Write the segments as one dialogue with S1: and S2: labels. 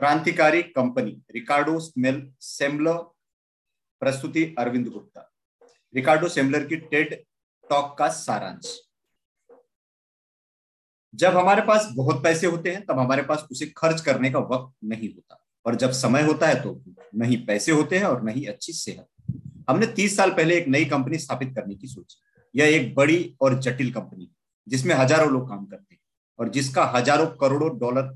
S1: क्रांतिकारी कंपनी रिकार्डो स्मेल सेम्बलर प्रस्तुति अरविंद गुप्ता। रिकार्डो सेम्बलर की टेड टॉक का सारांश। जब हमारे पास बहुत पैसे होते हैं, तब हमारे पास उसे खर्च करने का वक्त नहीं होता। और जब समय होता है तो नहीं पैसे होते हैं और नहीं अच्छी सेहत। हमने तीस साल पहले एक नई कंपनी स्थापित करने की सोची। यह एक बड़ी और जटिल कंपनी, जिसमें हज़ारों लोग काम करते हैं और जिसका हज़ारों करोड़ों डॉलर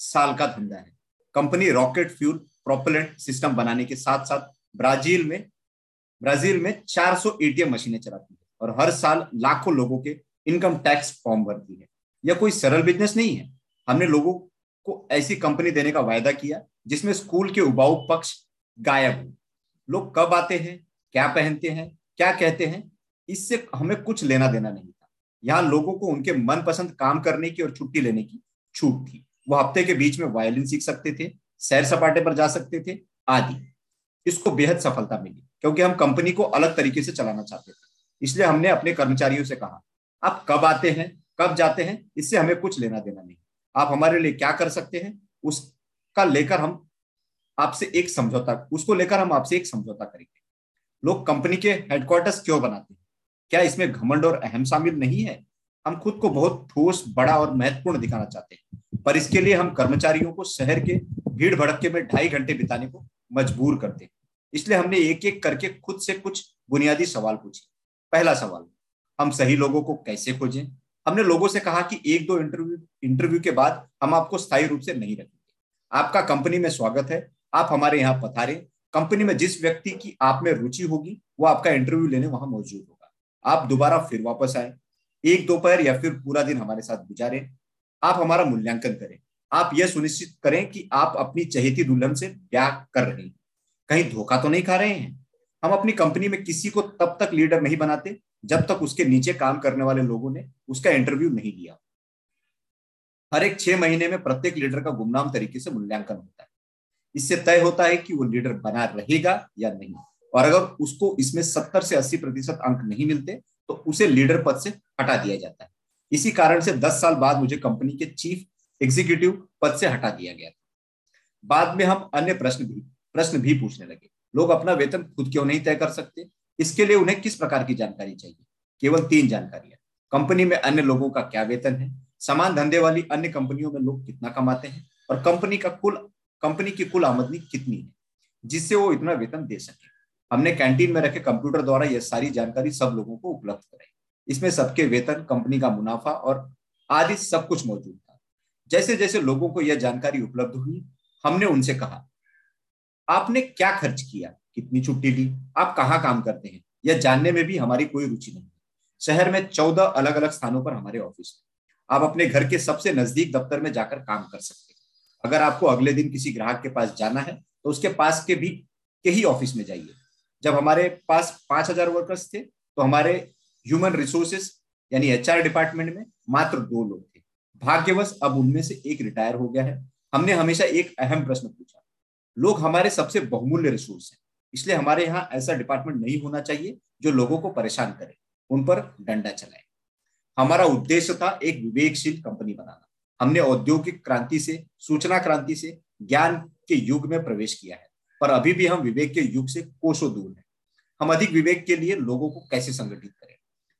S1: साल का धंधा है। Company rocket fuel propellant system बनाने के साथ साथ ब्राज़ील में ब्राज़ील में 400 एटीएम मशीनें चलाती है और हर साल लाखों लोगों के इनकम टैक्स फॉर्म भरती है। यह कोई सरल बिज़नेस नहीं है। हमने लोगों को ऐसी कंपनी देने का वायदा किया जिसमें स्कूल के उबाऊ पक्ष गायब हो। लोग कब आते हैं, क्या पहनते हैं, क्या कहते हैं, इससे हमें कुछ लेना देना नहीं था। यहाँ लोगों को उनके मनपसंद काम करने की और छुट्टी लेने की छूट थी। वो हफ़्ते के बीच में वायलिन सीख सकते थे, सैर सपाटे पर जा सकते थे, आदि। इसको बेहद सफलता मिली, क्योंकि हम कंपनी को अलग तरीके से चलाना चाहते थे। इसलिए हमने अपने कर्मचारियों से कहा, आप कब आते हैं, कब जाते हैं, इससे हमें कुछ लेना देना नहीं। आप हमारे लिए क्या कर सकते हैं, उसका लेकर हम आपसे एक समझौता, उसको लेकर हम आपसे एक समझौता करेंगे। लोग कंपनी के हेडक्वार्टर्स क्यों बनाते हैं? क्या इसमें घमंड और अहम शामिल नहीं है? हम खुद को बहुत ठोस, बड़ा और महत्वपूर्ण दिखाना चाहते हैं। पर इसके लिए हम कर्मचारियों को शहर के भीड़ भड़के में ढाई घंटे बिताने को मजबूर करते हैं। इसलिए हमने एक एक करके खुद से कुछ बुनियादी सवाल पूछे। पहला सवाल, हम सही लोगों को कैसे खोजें? हमने लोगों से कहा कि एक दो इंटरव्यू इंटरव्यू के बाद हम आपको स्थायी रूप से नहीं रखेंगे। आपका कंपनी में स्वागत है, आप हमारे यहाँ पधारे। कंपनी में जिस व्यक्ति की आप में रुचि होगी, वो आपका इंटरव्यू लेने वहाँ मौजूद होगा। आप दोबारा फिर वापस आए। एक दोपहर या फिर पूरा दिन हमारे साथ गुजारे। आप हमारा मूल्यांकन करें। आप यह सुनिश्चित करें कि आप अपनी चहेती दुल्हन से ब्याह कर रहे हैं। कहीं धोखा तो नहीं खा रहे हैं? हम अपनी कंपनी में किसी को तब तक लीडर नहीं बनाते जब तक उसके नीचे काम करने वाले लोगों ने उसका इंटरव्यू नहीं लिया। हर एक छह महीने में प्रत्येक लीडर का गुमनाम तरीके से मूल्यांकन होता है। इससे तय होता है कि वो लीडर बना रहेगा या नहीं। और अगर उसको इसमें सत्तर से अस्सी प्रतिशत अंक नहीं मिलते तो उसे लीडर पद से हटा दिया जाता है। इसी कारण से दस साल बाद मुझे कंपनी के चीफ एग्जीक्यूटिव पद से हटा दिया गया बाद में हम अन्य प्रश्न भी प्रश्न भी पूछने लगे। लोग अपना वेतन खुद क्यों नहीं तय कर सकते? इसके लिए उन्हें किस प्रकार की जानकारी चाहिए? केवल तीन जानकारियाँ कंपनी में अन्य लोगों का क्या वेतन है? समान धंधे वाली अन्य कंपनियों में लोग कितना कमाते हैं? और कंपनी का कुल, कंपनी की कुल आमदनी कितनी है? जिससे वो इतना वेतन दे सके। हमने कैंटीन में रखे कंप्यूटर द्वारा यह सारी जानकारी सब लोगों को उपलब्ध कराई। इसमें सबके वेतन कंपनी का मुनाफा और आदि सब कुछ मौजूद था। जैसे जैसे लोगों को यह जानकारी उपलब्ध हुई, हमने उनसे कहा, आपने क्या खर्च किया? कितनी छुट्टी ली आप कहाँ काम करते हैं? यह जानने में भी हमारी कोई रुचि नहीं शहर में चौदह अलग अलग स्थानों पर हमारे ऑफ़िस है। आप अपने घर के सबसे नज़दीक दफ्तर में जाकर काम कर सकते हैं। अगर आपको अगले दिन किसी ग्राहक के पास जाना है तो उसके पास के भी के ही ऑफ़िस में जाइए। जब हमारे पास पाँच हज़ार वर्कर्स थे तो हमारे ह्यूमन रिसोर्सेस यानी एचआर डिपार्टमेंट में मात्र दो लोग थे। भाग्यवश, अब उनमें से एक रिटायर हो गया है। हमने हमेशा एक अहम प्रश्न पूछा। लोग हमारे सबसे बहुमूल्य रिसोर्स हैं, इसलिए हमारे यहाँ ऐसा डिपार्टमेंट नहीं होना चाहिए जो लोगों को परेशान करे, उन पर डंडा चलाए। हमारा उद्देश्य था एक विवेकशील कंपनी बनाना। हमने औद्योगिक क्रांति से, सूचना क्रांति से, ज्ञान के युग में प्रवेश किया है। पर अभी भी हम विवेक के युग से कोसों दूर हैं। हम अधिक विवेक के लिए लोगों को कैसे संगठित करें?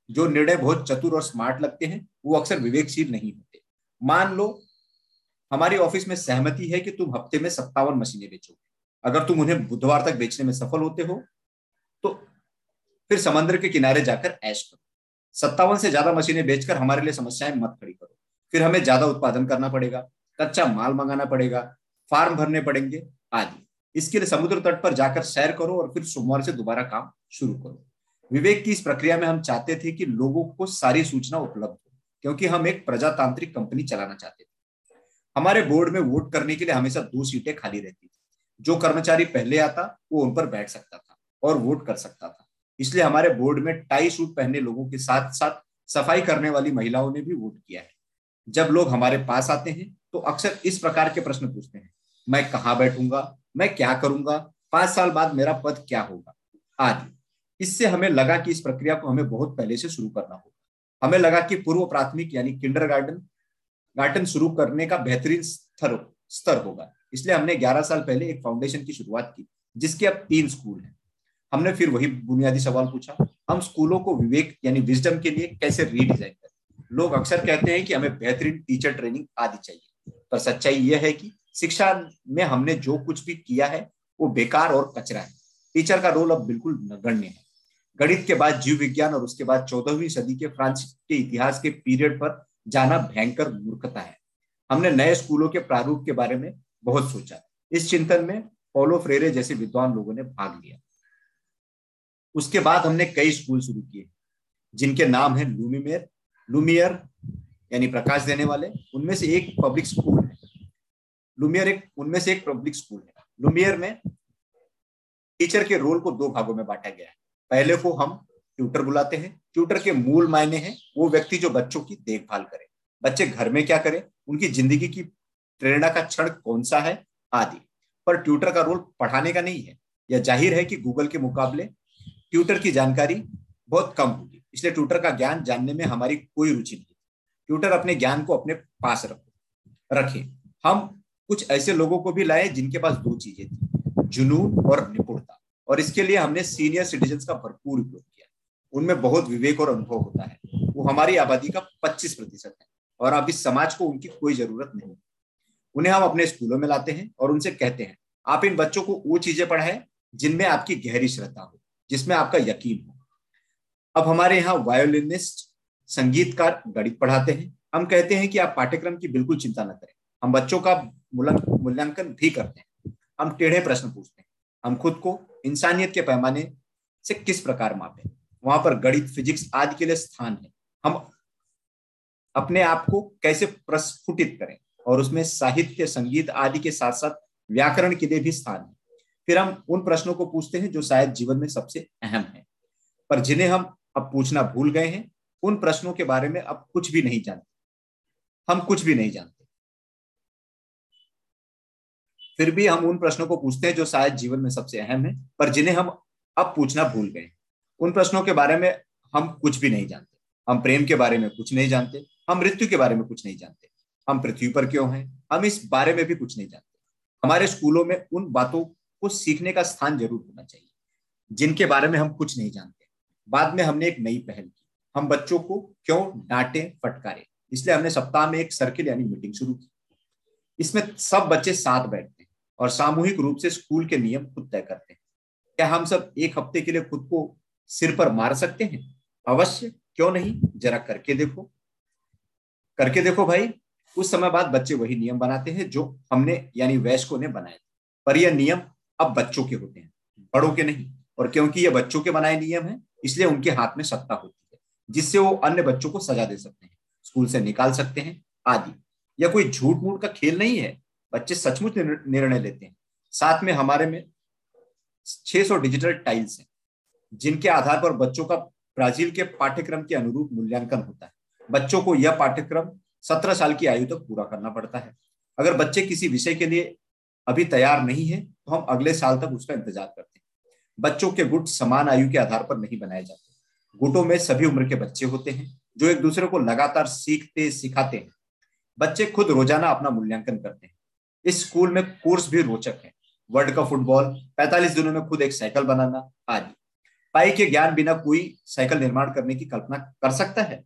S1: जो निर्णय बहुत चतुर और स्मार्ट लगते हैं, वो अक्सर विवेकशील नहीं होते। मान लो, हमारी ऑफ़िस में सहमति है कि तुम हफ़्ते में सत्तावन मशीनें बेचोगे। अगर तुम उन्हें बुधवार तक बेचने में सफल होते हो तो फिर समंदर के किनारे जाकर ऐश करो। सत्तावन से ज़्यादा मशीनें बेचकर हमारे लिए समस्याएँ मत खड़ी करो। फिर हमें ज़्यादा उत्पादन करना पड़ेगा, कच्चा माल मंगाना पड़ेगा, फार्म भरने पड़ेंगे, आदि। इसके लिए समुद्र तट पर जाकर सैर करो और फिर सोमवार से दोबारा काम शुरू करो। विवेक की इस प्रक्रिया में हम चाहते थे कि लोगों को सारी सूचना उपलब्ध हो, क्योंकि हम एक प्रजातांत्रिक कंपनी चलाना चाहते थे। हमारे बोर्ड में वोट करने के लिए हमेशा दो सीटें खाली रहती थी। जो कर्मचारी पहले आता, वो उन पर बैठ सकता था और वोट कर सकता था। इसलिए हमारे बोर्ड में टाई सूट पहने लोगों के साथ साथ सफ़ाई करने वाली महिलाओं ने भी वोट किया है। जब लोग हमारे पास आते हैं तो अक्सर इस प्रकार के प्रश्न पूछते हैं। मैं कहाँ बैठूँगा? मैं क्या करूँगा? पाँच साल बाद मेरा पद क्या होगा? आदि। इससे हमें लगा कि इस प्रक्रिया को हमें बहुत पहले से शुरू करना होगा। हमें लगा कि पूर्व प्राथमिक यानी किंडर गार्डन गार्डन शुरू करने का बेहतरीन स्तर स्तर होगा। इसलिए हमने 11 साल पहले एक फाउंडेशन की शुरुआत की, जिसके अब तीन स्कूल हैं। हमने फिर वही बुनियादी सवाल पूछा, हम स्कूलों को विवेक यानी विजडम के लिए कैसे रीडिजाइन करें? लोग अक्सर कहते हैं कि हमें बेहतरीन टीचर ट्रेनिंग आदि चाहिए, पर सच्चाई यह है कि शिक्षा में हमने जो कुछ भी किया है, वो बेकार और कचरा है। टीचर का रोल अब बिल्कुल नगण्य है। गणित के बाद जीव विज्ञान और उसके बाद चौदहवीं सदी के फ्रांस के इतिहास के पीरियड पर जाना भयंकर मूर्खता है। हमने नए स्कूलों के प्रारूप के बारे में बहुत सोचा। इस चिंतन में पोलो फ्रेरे जैसे विद्वान लोगों ने भाग लिया। उसके बाद हमने कई स्कूल शुरू किए, जिनके नाम है लूमिमेर, लुमियर, यानी प्रकाश देने वाले। उनमें से एक पब्लिक स्कूल लुमियर एक, उनमें से एक पब्लिक स्कूल है। लुमियर में टीचर के रोल को दो भागों में बांटा गया है। पहले को हम ट्यूटर बुलाते हैं। ट्यूटर के मूल मायने हैं वो व्यक्ति जो बच्चों की देखभाल करे। बच्चे घर में क्या करें? उनकी ज़िंदगी की प्रेरणा का क्षण कौन सा है? आदि। पर ट्यूटर का रोल पढ़ाने का नहीं है। यह ज़ाहिर है कि गूगल के मुकाबले ट्यूटर की जानकारी बहुत कम होगी। इसलिए ट्यूटर का ज्ञान जानने में हमारी कोई रुचि नहीं। ट्यूटर अपने ज्ञान को अपने पास रखो। रखे। हम कुछ ऐसे लोगों को भी लाए जिनके पास दो चीज़ें थी, जुनून और निपुणता। और इसके लिए हमने सीनियर सिटीजन का भरपूर उपयोग किया। उनमें बहुत विवेक और अनुभव होता है। वो हमारी आबादी का 25 प्रतिशत है और अब इस समाज को उनकी कोई ज़रूरत नहीं। उन्हें हम अपने स्कूलों में लाते हैं और उनसे कहते हैं, आप इन बच्चों को वो चीज़ें पढ़ाएँ जिनमें आपकी गहरी श्रद्धा हो, जिसमें आपका यकीन हो। अब हमारे यहाँ वायोलिनिस्ट संगीतकार गणित पढ़ाते हैं। हम कहते हैं कि आप पाठ्यक्रम की बिल्कुल चिंता न करें। हम बच्चों का मूल्यांकन भी करते हैं। हम टेढ़े प्रश्न पूछते हैं। हम खुद को इंसानियत के पैमाने से किस प्रकार मापे? वहाँ पर गणित, फिजिक्स आदि के लिए स्थान है। हम अपने आप को कैसे प्रस्फुटित करें? और उसमें साहित्य, संगीत आदि के साथ साथ व्याकरण के लिए भी स्थान है। फिर हम उन प्रश्नों को पूछते हैं जो शायद जीवन में सबसे अहम है। पर जिन्हें हम अब पूछना भूल गए हैं, उन प्रश्नों के बारे में अब कुछ भी नहीं जानते। हम कुछ भी नहीं जानते। फिर भी हम उन प्रश्नों को पूछते हैं जो शायद जीवन में सबसे अहम है, पर जिन्हें हम अब पूछना भूल गए। उन प्रश्नों के बारे में हम कुछ भी नहीं जानते। हम प्रेम के बारे में कुछ नहीं जानते। हम मृत्यु के बारे में कुछ नहीं जानते। हम पृथ्वी पर क्यों हैं? हम इस बारे में भी कुछ नहीं जानते। हमारे स्कूलों में उन बातों को सीखने का स्थान ज़रूर होना चाहिए, जिनके बारे में हम कुछ नहीं जानते। बाद में हमने एक नई पहल की। हम बच्चों को क्यों डांटे, फटकारे? इसलिए हमने सप्ताह में एक सर्किल यानी मीटिंग शुरू की। इसमें सब बच्चे साथ बैठते हैं और सामूहिक रूप से स्कूल के नियम खुद तय करते हैं। क्या हम सब एक हफ़्ते के लिए खुद को सिर पर मार सकते हैं? अवश्य, क्यों नहीं? जरा करके देखो। करके देखो भाई उस समय बाद बच्चे वही नियम बनाते हैं जो हमने, यानी वैश्कों ने बनाए। पर यह नियम अब बच्चों के होते हैं, बड़ों के नहीं। और क्योंकि ये बच्चों के बनाए नियम है, इसलिए उनके हाथ में सत्ता होती है, जिससे वो अन्य बच्चों को सजा दे सकते हैं, स्कूल से निकाल सकते हैं, आदि। यह कोई झूठ मूठ का खेल नहीं है। बच्चे सचमुच निर्णय लेते हैं। साथ में हमारे में 600 डिजिटल टाइल्स हैं, जिनके आधार पर बच्चों का ब्राज़ील के पाठ्यक्रम के अनुरूप मूल्यांकन होता है। बच्चों को यह पाठ्यक्रम सत्रह साल की आयु तक पूरा करना पड़ता है। अगर बच्चे किसी विषय के लिए अभी तैयार नहीं है तो हम अगले साल तक उसका इंतज़ार करते हैं। बच्चों के गुट समान आयु के आधार पर नहीं बनाए जाते। गुटों में सभी उम्र के बच्चे होते हैं, जो एक दूसरे को लगातार सीखते, सिखाते हैं। बच्चे खुद रोज़ाना अपना मूल्यांकन करते हैं। इस स्कूल में कोर्स भी रोचक है। वर्ल्ड कप फुटबॉल 45 दिनों में खुद एक साइकिल बनाना, आदि। पाई के ज्ञान बिना कोई साइकिल निर्माण करने की कल्पना कर सकता है?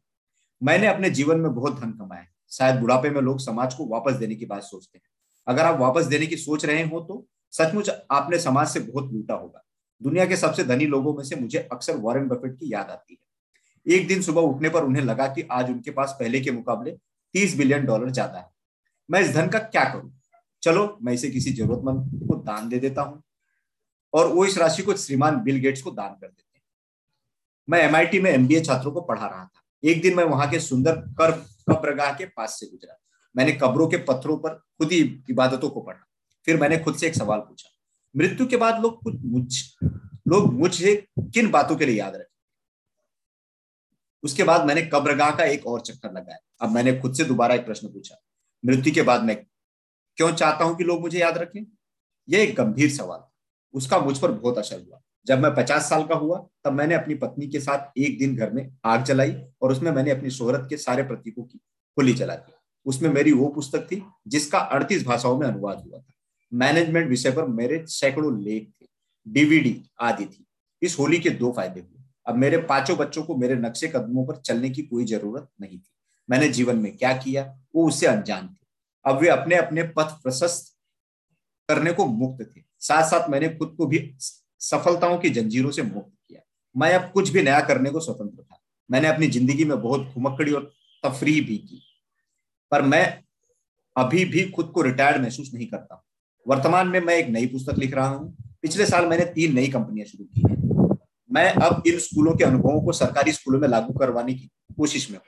S1: मैंने अपने जीवन में बहुत धन कमाया शायद बुढ़ापे में लोग समाज को वापस देने की बात सोचते हैं। अगर आप वापस देने की सोच रहे हो तो सचमुच आपने समाज से बहुत लूटा होगा। दुनिया के सबसे धनी लोगों में से मुझे अक्सर वॉरेन बफेट की याद आती है। एक दिन सुबह उठने पर उन्हें लगा कि आज उनके पास पहले के मुकाबले तीस बिलियन डॉलर ज़्यादा है। मैं इस धन का क्या करूँ? चलो, मैं इसे किसी जरूरतमंद को दान दे देता हूँ। और वो इस राशि को श्रीमान बिल गेट्स को दान कर देते हैं। मैं एमआईटी में एमबीए छात्रों को पढ़ा रहा था। एक दिन मैं वहाँ के सुंदर कर कब्रगाह के पास से गुजरा। मैंने कब्रों के पत्थरों पर खुद ही इबादतों को पढ़ा। फिर मैंने खुद से एक सवाल पूछा, मृत्यु के बाद लोग कुछ मुझ, लोग मुझे किन बातों के लिए याद रखें? उसके बाद मैंने कब्रगाह का एक और चक्कर लगाया। अब मैंने खुद से दोबारा एक प्रश्न पूछा, मृत्यु के बाद मैं क्यों चाहता हूँ कि लोग मुझे याद रखें? यह एक गंभीर सवाल उसका मुझ पर बहुत असर हुआ। जब मैं पचास साल का हुआ, तब मैंने अपनी पत्नी के साथ एक दिन घर में आग जलाई और उसमें मैंने अपनी शोहरत के सारे प्रतीकों की होली जला दी। उसमें मेरी वो पुस्तक थी, जिसका अड़तीस भाषाओं में अनुवाद हुआ था। मैनेजमेंट विषय पर मेरे सैकड़ों लेख थे, डीवीडी आदि थी। इस होली के दो फ़ायदे हुए। अब मेरे पाँचों बच्चों को मेरे नक्शे कदमों पर चलने की कोई ज़रूरत नहीं थी। मैंने जीवन में क्या किया, वो उससे अनजान थे। अब वे अपने अपने पथ प्रशस्त करने को मुक्त थे। साथ साथ मैंने खुद को भी सफलताओं की जंजीरों से मुक्त किया। मैं अब कुछ भी नया करने को स्वतंत्र था। मैंने अपनी ज़िंदगी में बहुत घुमक्कड़ी और तफरी भी की। पर मैं अभी भी खुद को रिटायर्ड महसूस नहीं करता। वर्तमान में मैं एक नई पुस्तक लिख रहा हूँ। पिछले साल मैंने तीन नई कंपनियाँ शुरू की हैं। मैं अब इन स्कूलों के अनुभवों को सरकारी स्कूलों में लागू करवाने की कोशिश में हूँ।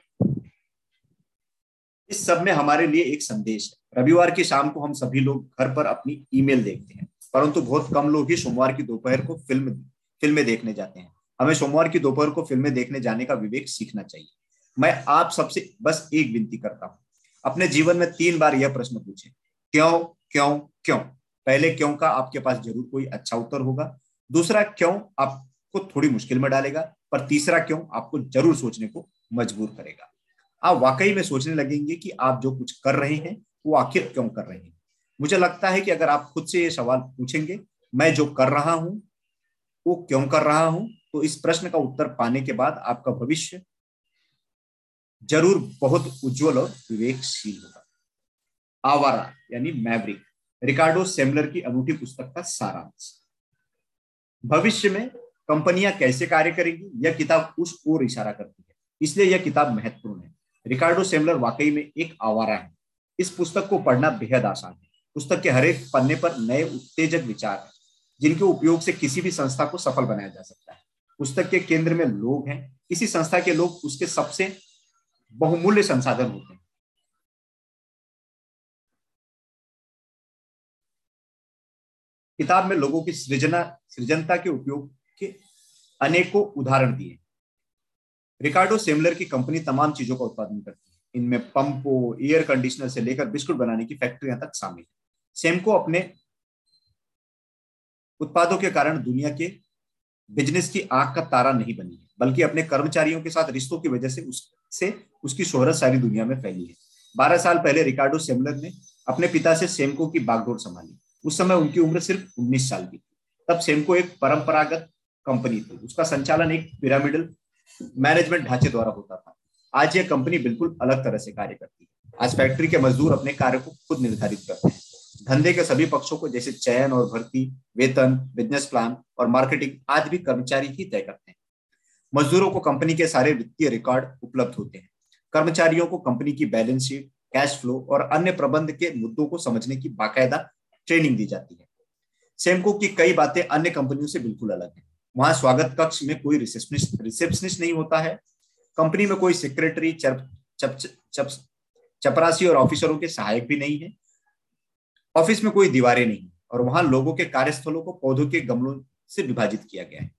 S1: इस सब में हमारे लिए एक संदेश है। रविवार की शाम को हम सभी लोग घर पर अपनी ईमेल देखते हैं, परंतु बहुत कम लोग ही सोमवार की दोपहर को फ़िल्म, फ़िल्में देखने जाते हैं। हमें सोमवार की दोपहर को फ़िल्में देखने जाने का विवेक सीखना चाहिए। मैं आप सबसे बस एक विनती करता हूँ, अपने जीवन में तीन बार यह प्रश्न पूछे। क्यों क्यों क्यों? पहले क्यों का आपके पास ज़रूर कोई अच्छा उत्तर होगा। दूसरा, क्यों आपको थोड़ी मुश्किल में डालेगा? पर तीसरा, क्यों आपको ज़रूर सोचने को मजबूर करेगा। आप वाकई में सोचने लगेंगे कि आप जो कुछ कर रहे हैं, वो आखिर क्यों कर रहे हैं? मुझे लगता है कि अगर आप खुद से ये सवाल पूछेंगे, मैं जो कर रहा हूँ, वो क्यों कर रहा हूँ? तो इस प्रश्न का उत्तर पाने के बाद आपका भविष्य ज़रूर बहुत उज्जवल और विवेकशील होगा। आवारा, यानी मैवरिक, रिकार्डो सेमलर की अनूठी पुस्तक का सारांश। भविष्य में कंपनियाँ कैसे कार्य करेंगी? यह किताब उस ओर इशारा करती है। इसलिए यह किताब महत्वपूर्ण है। रिकार्डो सेमलर वाकई में एक आवारा है। इस पुस्तक को पढ़ना बेहद आसान है। पुस्तक के हर एक पन्ने पर नए उत्तेजक विचार हैं, जिनके उपयोग से किसी भी संस्था को सफल बनाया जा सकता है। पुस्तक के केंद्र में लोग हैं। किसी संस्था के लोग उसके सबसे बहुमूल्य संसाधन होते हैं। किताब में लोगों की सृजना सृजनता के उपयोग के अनेकों उदाहरण दिए रिकार्डो सेमलर की कंपनी तमाम चीज़ों का उत्पादन करती है। इनमें पंपों एयर कंडीशनर से लेकर बिस्कुट बनाने की फैक्ट्रियाँ तक शामिल है। सेमको अपने उत्पादों के कारण दुनिया के बिज़नेस की आँख का तारा नहीं बनी है, बल्कि अपने कर्मचारियों के साथ रिश्तों की वजह से उससे उसकी शोहरत सारी दुनिया में फैली है। बारह साल पहले रिकार्डो सेमलर ने अपने पिता से सेमको की बागडोर संभाली। उस समय उनकी उम्र सिर्फ़ उन्नीस साल की थी। तब सेमको एक परंपरागत कंपनी थी। उसका संचालन एक पिरामिडल मैनेजमेंट ढांचे द्वारा होता था। आज यह कंपनी बिल्कुल अलग तरह से कार्य करती है। आज फैक्ट्री के मजदूर अपने कार्य को खुद निर्धारित करते हैं। धंधे के सभी पक्षों को जैसे चयन और भर्ती, वेतन बिज़नेस प्लान और मार्केटिंग आज भी कर्मचारी ही तय करते हैं। मजदूरों को कंपनी के सारे वित्तीय रिकॉर्ड उपलब्ध होते हैं। कर्मचारियों को कंपनी की बैलेंस शीट कैश फ्लो और अन्य प्रबंध के मुद्दों को समझने की बाकायदा ट्रेनिंग दी जाती है। सेमको की कई बातें अन्य कंपनियों से बिल्कुल अलग है। वहाँ स्वागत कक्ष में कोई रिसेप्शनिस्ट रिसेप्शनिस्ट नहीं होता है। कंपनी में कोई सेक्रेटरी चप, चप, चप, चपरासी और ऑफिसरों के सहायक भी नहीं है। ऑफ़िस में कोई दीवारें नहीं और वहाँ लोगों के कार्यस्थलों को पौधों के गमलों से विभाजित किया गया है।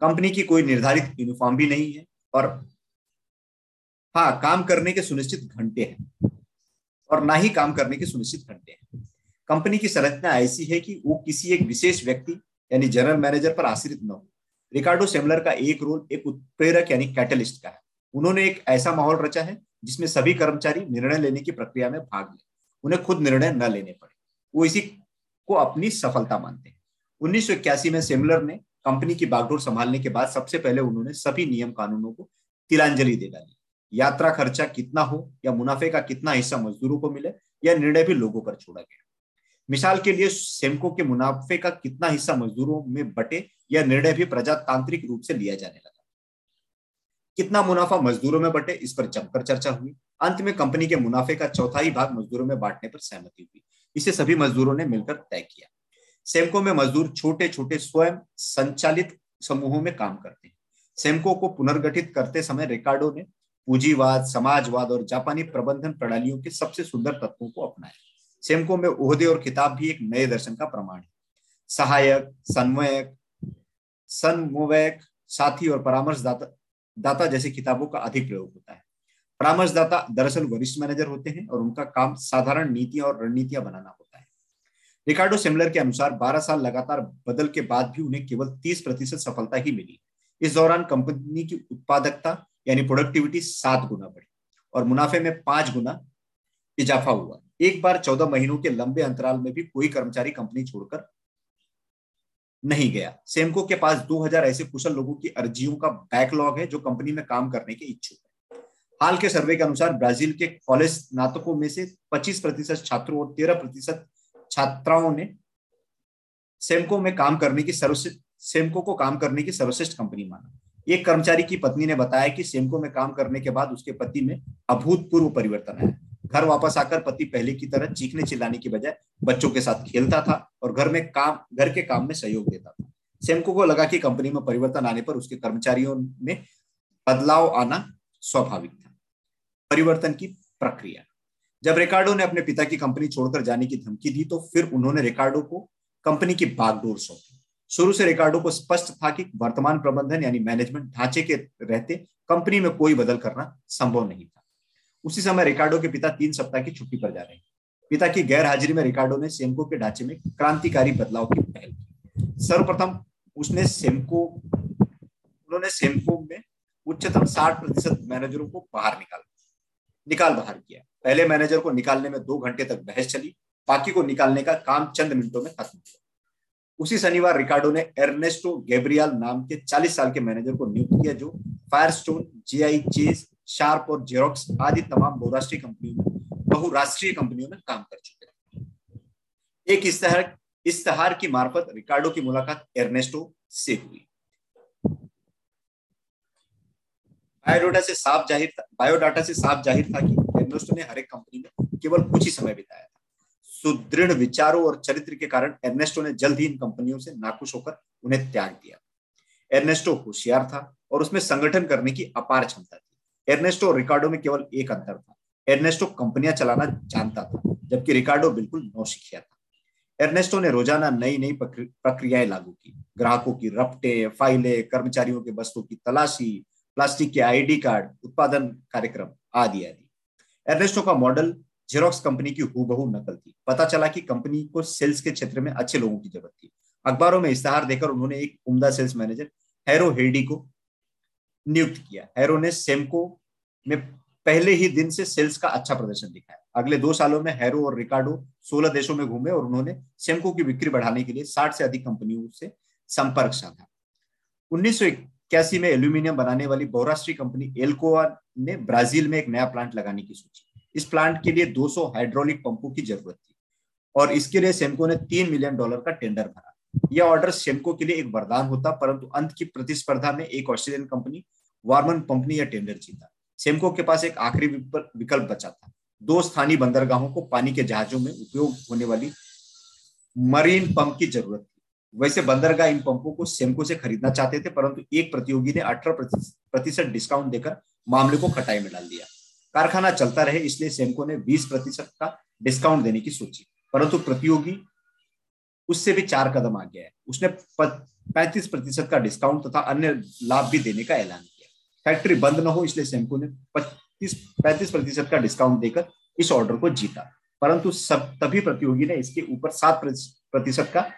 S1: कंपनी की कोई निर्धारित यूनिफॉर्म भी नहीं है और हाँ काम करने के सुनिश्चित घंटे हैं और ना ही काम करने के सुनिश्चित घंटे हैं। कंपनी की संरचना ऐसी है कि वो किसी एक विशेष व्यक्ति यानी जनरल मैनेजर पर आश्रित न हो। रिकार्डो सेमलर का एक रोल, एक उत्प्रेरक यानी कैटलिस्ट का है। उन्होंने एक ऐसा माहौल रचा है जिसमें सभी कर्मचारी निर्णय लेने की प्रक्रिया में भाग ले। उन्हें खुद निर्णय न लेने पड़े। वो इसी को अपनी सफलता मानते हैं। उन्नीस सौ इक्यासी में सेमलर ने कंपनी की बागडोर संभालने के बाद सबसे पहले उन्होंने सभी नियम कानूनों को तिलांजलि दे डाली। यात्रा खर्चा कितना हो या मुनाफे का कितना हिस्सा मजदूरों को मिले यह निर्णय भी लोगों पर छोड़ा गया। मिसाल के लिए सेमको के मुनाफे का कितना हिस्सा मजदूरों में बटे यह निर्णय भी प्रजातांत्रिक रूप से लिया जाने लगा। कितना मुनाफा मजदूरों में बटे, इस पर जमकर चर्चा हुई। अंत में कंपनी के मुनाफे का चौथाई भाग मजदूरों में बांटने पर सहमति हुई। इसे सभी मजदूरों ने मिलकर तय किया। सेमको में मजदूर छोटे छोटे स्वयं संचालित समूहों में काम करते हैं। सेमको को पुनर्गठित करते समय रिकार्डो ने पूंजीवाद, समाजवाद और जापानी प्रबंधन प्रणालियों के सबसे सुंदर तत्वों को अपनाया। सेमको में ओहदे और किताब भी एक नए दर्शन का प्रमाण है। सहायक, सन्वयक सन्मोवयक साथी और परामर्शदाता, दाता दाता जैसी किताबों का अधिक प्रयोग होता है। परामर्शदाता दरअसल वरिष्ठ मैनेजर होते हैं और उनका काम साधारण नीतियाँ और रणनीतियाँ बनाना होता है। रिकार्डो सिमलर के अनुसार 12 साल लगातार बदल के बाद भी उन्हें केवल 30 प्रतिशत सफलता ही मिली। इस दौरान कंपनी की उत्पादकता यानी प्रोडक्टिविटी सात गुना बढ़ी और मुनाफे में पाँच गुना इजाफा हुआ। एक बार चौदह महीनों के लंबे अंतराल में भी कोई कर्मचारी कंपनी छोड़कर नहीं गया। सेमको के पास 2000 ऐसे कुशल लोगों की अर्जियों का बैकलॉग है जो कंपनी में काम करने के इच्छुक है। हाल के सर्वे के अनुसार ब्राज़ील के कॉलेज स्नातकों में से 25 प्रतिशत छात्रों और 13 प्रतिशत छात्राओं ने सेमको में काम करने की सर्वश्रेष्ठ सेमको को काम करने की सर्वश्रेष्ठ कंपनी माना। एक कर्मचारी की पत्नी ने बताया कि सेमको में काम करने के बाद उसके पति में अभूतपूर्व परिवर्तन आया। घर वापस आकर पति पहले की तरह चीखने चिल्लाने की बजाय बच्चों के साथ खेलता था और घर में काम, घर के काम में सहयोग देता था। सेमको को लगा कि कंपनी में परिवर्तन आने पर उसके कर्मचारियों में बदलाव आना स्वाभाविक था। परिवर्तन की प्रक्रिया। जब रिकार्डो ने अपने पिता की कंपनी छोड़कर जाने की धमकी दी तो फिर उन्होंने रिकार्डो को कंपनी की बागडोर सौंपी। शुरू से रिकार्डो को स्पष्ट था कि वर्तमान प्रबंधन यानी मैनेजमेंट ढांचे के रहते कंपनी में कोई बदल करना संभव नहीं था। उसी समय रिकार्डो के पिता तीन सप्ताह की छुट्टी पर जा रहे हैं। पिता की गैर हाजिरी में रिकार्डो ने सेमको के ढांचे में क्रांतिकारी बदलाव की पहल की। सर्वप्रथम उसने सेमको, उन्होंने सेमको में उच्चतम साठ प्रतिशत मैनेजरों को बाहर निकाल निकाल बाहर किया। पहले मैनेजर को निकालने में दो घंटे तक बहस चली, बाकी को निकालने का काम चंद मिनटों में खत्म हुआ। उसी शनिवार रिकार्डो ने एर्नेस्टो गैब्रियल नाम के 40 साल के मैनेजर को नियुक्त किया, जो फायरस्टोन जीआई चेज शार्प और जेरोक्स आदि तमाम बहुराष्ट्रीय कंपनियों में, बहुराष्ट्रीय कंपनियों में काम कर चुके थे एक इश्तहार इश्तहार की मार्फत रिकार्डो की मुलाकात एर्नेस्टो से हुई। बायोडाटा से साफ़ ज़ाहिर था, बायोडाटा से साफ़ ज़ाहिर था कि एर्नेस्टो ने हर एक कंपनी में केवल कुछ ही समय बिताया था। सुदृढ़ विचारों और चरित्र के कारण एर्नेस्टो ने जल्द ही इन कंपनियों से नाखुश होकर उन्हें त्याग दिया। एर्नेस्टो होशियार था और उसमें संगठन करने की अपार क्षमता थी। एर्नेस्टो और रिकार्डो में केवल एक अंतर था। एर्नेस्टो कंपनियाँ चलाना जानता था, जबकि रिकार्डो बिल्कुल नौसिखिया था। एर्नेस्टो ने रोज़ाना नई नई प्रक्रियाएँ लागू की। ग्राहकों की रपटे, फाइलें, कर्मचारियों के वस्तुओं की तलाशी, प्लास्टिक के आईडी कार्ड, उत्पादन कार्यक्रम आदि आदि। एर्नेस्टो का मॉडल जेरोक्स कंपनी की हूबहू नकल थी। पता चला कि कंपनी को सेल्स के क्षेत्र में अच्छे लोगों की ज़रूरत थी। अखबारों में इश्तहार देकर उन्होंने एक उम्दा सेल्स मैनेजर, हैरो हेडी को नियुक्त किया। हैरो ने सेमको में पहले ही दिन से सेल्स का अच्छा प्रदर्शन दिखाया। अगले दो सालों में हैरो और रिकार्डो 16 देशों में घूमे और उन्होंने सेमको की बिक्री बढ़ाने के लिए 60 से अधिक कंपनियों से संपर्क साधा। उन्नीस सौ इक्यासी में एल्यूमिनियम बनाने वाली बहुराष्ट्रीय कंपनी एल्कोआ ने ब्राज़ील में एक नया प्लांट लगाने की सोची। इस प्लांट के लिए 200 हाइड्रोलिक पंपों की ज़रूरत थी और इसके लिए सेमको ने तीन मिलियन डॉलर का टेंडर भरा। यह ऑर्डर सेमको के लिए एक वरदान होता, परंतु अंत की प्रतिस्पर्धा में एक ऑस्ट्रेलियन कंपनी वार्मन पंप ने यह टेंडर जीता। सेमको के पास एक आखिरी विकल्प बचा था। दो स्थानीय बंदरगाहों को पानी के जहाजों में उपयोग होने वाली मरीन पंप की ज़रूरत थी। वैसे बंदरगाह इन पंपों को सेमको से खरीदना चाहते थे, परंतु एक प्रतियोगी ने अठारह प्रतिशत डिस्काउंट देकर मामले को खटाई में डाल दिया। कारखाना चलता रहे, इसलिए सेमको ने 20 प्रतिशत का डिस्काउंट देने की सोची। परंतु प्रतियोगी उससे भी चार कदम आ गया है। उसने पैंतीस प्रतिशत का डिस्काउंट तथा अन्य लाभ भी देने का ऐलान किया। फैक्ट्री बंद न हो, इसलिए सेमको ने पच्चीस, पैंतीस प्रतिशत का डिस्काउंट देकर इस ऑर्डर को जीता। परंतु सब, तभी प्रतियोगी ने इसके ऊपर सात प्रतिशत का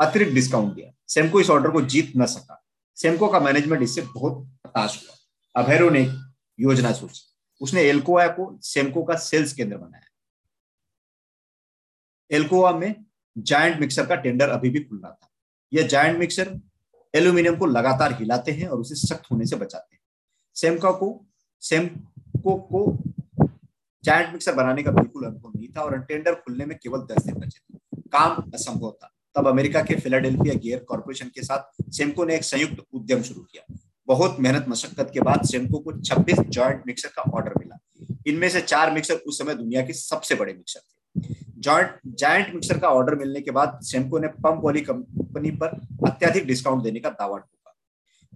S1: अतिरिक्त डिस्काउंट दिया। सेमको इस ऑर्डर को जीत न सका। सेमको का मैनेजमेंट इससे बहुत हताश हुआ। अभेरो ने योजना सोची। उसने एल्कोआ को सेमको का सेल्स केंद्र बनाया। एल्कोआ में जायंट मिक्सर का टेंडर अभी भी खुल रहा था। यह जायंट मिक्सर एल्यूमिनियम को लगातार हिलाते हैं और उसे सख्त होने से बचाते हैं। सेमका को सेमको को जायंट मिक्सर बनाने का बिल्कुल अनुभव नहीं था और टेंडर खुलने में केवल दस दिन बचे थे। काम असंभव था। तब अमेरिका के फिलाडेल्फिया गियर कॉर्पोरेशन के साथ सेमको ने एक संयुक्त उद्यम शुरू किया। बहुत मेहनत मशक्कत के बाद सेमको को 26 जॉइंट मिक्सर का ऑर्डर मिला। इनमें से चार मिक्सर उस समय दुनिया के सबसे बड़े मिक्सर थे। जॉइंट जायंट मिक्सर का ऑर्डर मिलने के बाद सेमको ने पंप वाली कंपनी पर अत्याधिक डिस्काउंट देने का दावा ठोका।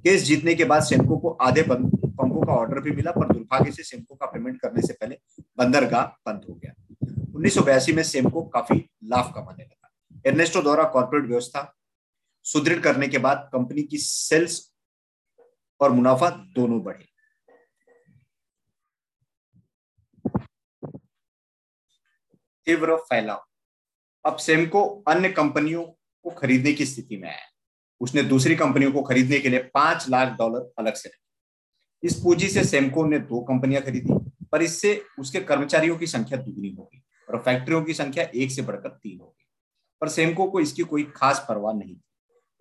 S1: केस जीतने के बाद सेमको को आधे पंपों का ऑर्डर भी मिला, पर दुर्भाग्य से सेमको का पेमेंट करने से पहले बंदरगाह बंद हो गया। उन्नीस सौ बयासी में सेमको काफ़ी लाभ कमाने लगा। एर्नेस्टो द्वारा कॉर्पोरेट व्यवस्था सुदृढ़ करने के बाद कंपनी की सेल्स और मुनाफा दोनों बढ़े। तीव्र फैलाव अब सेमको अन्य कंपनियों को खरीदने की स्थिति में आया। उसने दूसरी कंपनियों को खरीदने के लिए पाँच लाख डॉलर अलग से रखे। इस पूंजी से सेमको ने दो कंपनियाँ खरीदी, पर इससे उसके कर्मचारियों की संख्या दुगनी हो गई और फैक्ट्रियों की संख्या एक से बढ़कर तीन हो गई पर सेमको को इसकी कोई खास परवाह नहीं थी।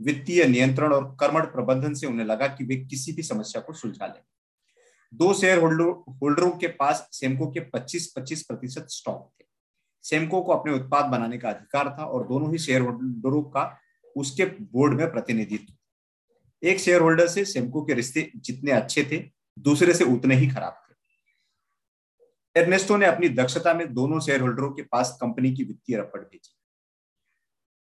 S1: वित्तीय नियंत्रण और कर्मठ प्रबंधन से उन्हें लगा कि वे किसी भी समस्या को सुलझा लें। दो शेयर होल्डरों के पास सेमको के 25-25 प्रतिशत स्टॉक थे। सेमको को अपने उत्पाद बनाने का अधिकार था और दोनों ही शेयर होल्डरों का उसके बोर्ड में प्रतिनिधित्व। एक शेयर होल्डर से सेमको के रिश्ते जितने अच्छे थे, दूसरे से उतने ही खराब थे। एर्नेस्टो ने अपनी दक्षता में दोनों शेयर होल्डरों के पास कंपनी की वित्तीय रपट भेजी।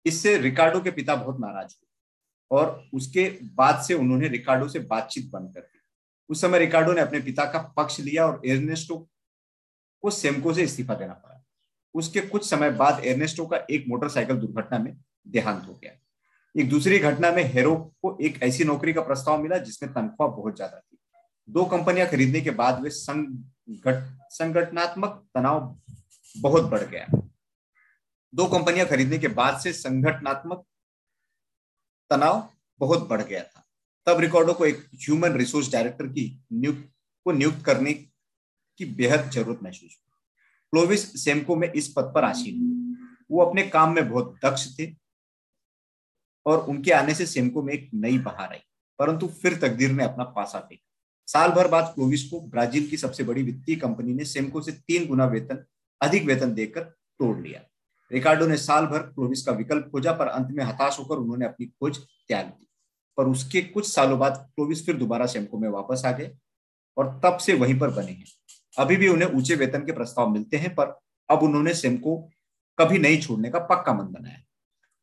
S1: इससे रिकार्डो के पिता बहुत नाराज़ हुए और उसके बाद से उन्होंने रिकार्डो से बातचीत बंद कर दी। उस समय रिकार्डो ने अपने पिता का पक्ष लिया और एर्नेस्टो को सेमको से इस्तीफा देना पड़ा। उसके कुछ समय बाद एर्नेस्टो का एक मोटरसाइकिल दुर्घटना में देहांत हो गया। एक दूसरी घटना में हेरो को एक ऐसी नौकरी का प्रस्ताव मिला जिसमें तनख्वाह बहुत ज़्यादा थी। दो कंपनियाँ खरीदने के बाद वे संगठ संगठनात्मक तनाव बहुत बढ़ गया। दो कंपनियाँ खरीदने के बाद से संगठनात्मक तनाव बहुत बढ़ गया था। तब रिकॉर्डो को एक ह्यूमन रिसोर्स डायरेक्टर की नियुक्त, को नियुक्त करने की बेहद ज़रूरत महसूस हुई। क्लोविस सेमको में इस पद पर आसीन हुए वो अपने काम में बहुत दक्ष थे और उनके आने से सेमको में एक नई बहार आई। परंतु फिर तकदीर ने अपना पासा फेंका। साल भर बाद क्लोविस को ब्राज़ील की सबसे बड़ी वित्तीय कंपनी ने सेमको से तीन गुना वेतन, अधिक वेतन देकर तोड़ लिया। रिकार्डो ने साल भर क्लोविस का विकल्प खोजा, पर अंत में हताश होकर उन्होंने अपनी खोज त्याग दी। पर उसके कुछ सालों बाद क्लोविस फिर दोबारा सेमको में वापस आ गए और तब से वहीं पर बने हैं। अभी भी उन्हें ऊँचे वेतन के प्रस्ताव मिलते हैं, पर अब उन्होंने सेमको कभी नहीं छोड़ने का पक्का मन बनाया।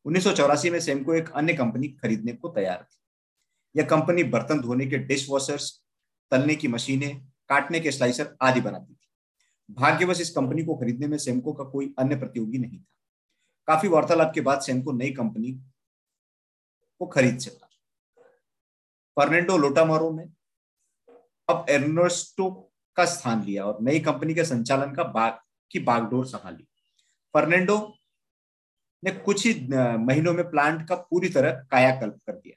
S1: उन्नीस में सेमको एक अन्य कंपनी खरीदने को तैयार थी। यह कंपनी बर्तन धोने के डिश वॉशर्स तलने की मशीनें, काटने के स्लाइसर आदि बनाती थी। भाग्यवश इस कंपनी को खरीदने में सेमको का कोई अन्य प्रतियोगी नहीं था। काफ़ी वार्तालाप के बाद सेमको नई कंपनी को खरीद सका। फर्नेंडो लोटामारो ने अब एर्नेस्टो का स्थान लिया और नई कंपनी के संचालन का बाग, की बागडोर संभाली फर्नेंडो ने कुछ ही महीनों में प्लांट का पूरी तरह कायाकल्प कर दिया।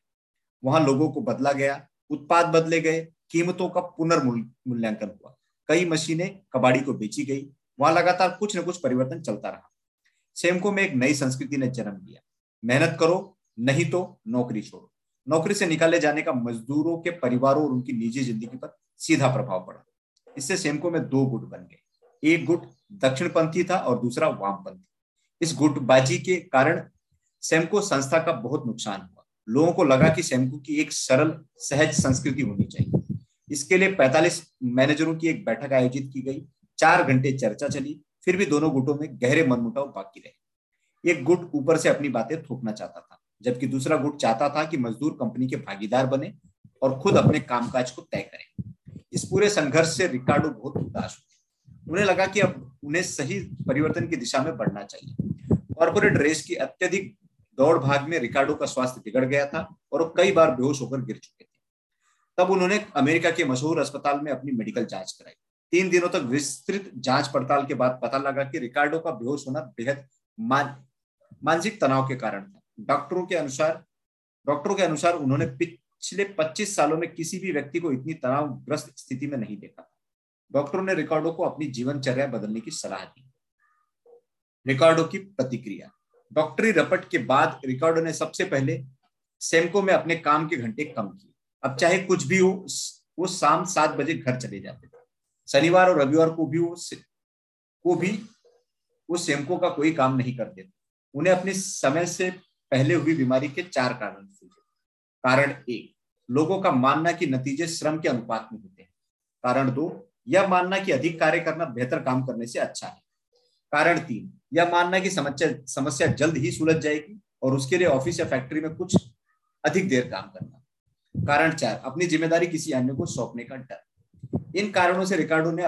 S1: वहाँ लोगों को बदला गया, उत्पाद बदले गए, कीमतों का पुनर्मूल्यांकन हुआ। कई मशीनें कबाड़ी को बेची गई। वहाँ लगातार कुछ न कुछ परिवर्तन चलता रहा। सेमको में एक नई संस्कृति ने जन्म लिया। मेहनत करो, नहीं तो नौकरी छोड़ो। नौकरी से निकाले जाने का मजदूरों के परिवारों और उनकी निजी ज़िंदगी पर सीधा प्रभाव पड़ा। इससे सेमको में दो गुट बन गए। एक गुट दक्षिणपंथी था और दूसरा वामपंथी। इस गुटबाजी के कारण सेमको संस्था का बहुत नुकसान हुआ। लोगों को लगा कि सेमको की एक सरल, सहज संस्कृति होनी चाहिए। इसके लिए 45 मैनेजरों की एक बैठक आयोजित की गई। चार घंटे चर्चा चली। फिर भी दोनों गुटों में गहरे मनमुटाव बाकी रहे। एक गुट ऊपर से अपनी बातें थोपना चाहता था, जबकि दूसरा गुट चाहता था कि मजदूर कंपनी के भागीदार बने और खुद अपने कामकाज को तय करें। इस पूरे संघर्ष से रिकार्डो बहुत उदास हुए उन्हें लगा कि अब उन्हें सही परिवर्तन की दिशा में बढ़ना चाहिए। कॉर्पोरेट रेस की अत्यधिक दौड़ भाग में रिकार्डो का स्वास्थ्य बिगड़ गया था और वो कई बार बेहोश होकर गिर चुके थे। तब उन्होंने अमेरिका के मशहूर अस्पताल में अपनी मेडिकल जाँच कराई। तीन दिनों तक विस्तृत जाँच पड़ताल के बाद पता लगा कि रिकार्डो का बेहोश होना बेहद मान, मानसिक तनाव के कारण था। डॉक्टरों के अनुसार डॉक्टरों के अनुसार उन्होंने पिछले 25 सालों में किसी भी व्यक्ति को इतनी तनावग्रस्त स्थिति में नहीं देखा। डॉक्टरों ने रिकॉर्डो को अपनी जीवनचर्या बदलने की सलाह दी। रिकॉर्डो की प्रतिक्रिया। डॉक्टरी रपट के बाद रिकॉर्डो ने सबसे पहले सेमको में अपने काम के घंटे कम किए। अब चाहे कुछ भी हो वो शाम सात बजे घर चले जाते थे। शनिवार और रविवार को भी वो को भी वो सेमको का कोई काम नहीं करते थे। उन्हें अपने समय से पहले हुई बीमारी के चार कारण सूझे। कारण एक लोगों का मानना कि नतीजे श्रम के अनुपात में होते हैं। कारण दो, यह मानना कि अधिक कार्य करना बेहतर काम करने से अच्छा है। कारण तीन, यह मानना कि समस्या समस्या जल्द ही सुलझ जाएगी और उसके लिए ऑफ़िस या फैक्ट्री में कुछ अधिक देर काम करना। कारण चार, अपनी ज़िम्मेदारी किसी अन्य को सौंपने का डर। इन कारणों से रिकार्डो ने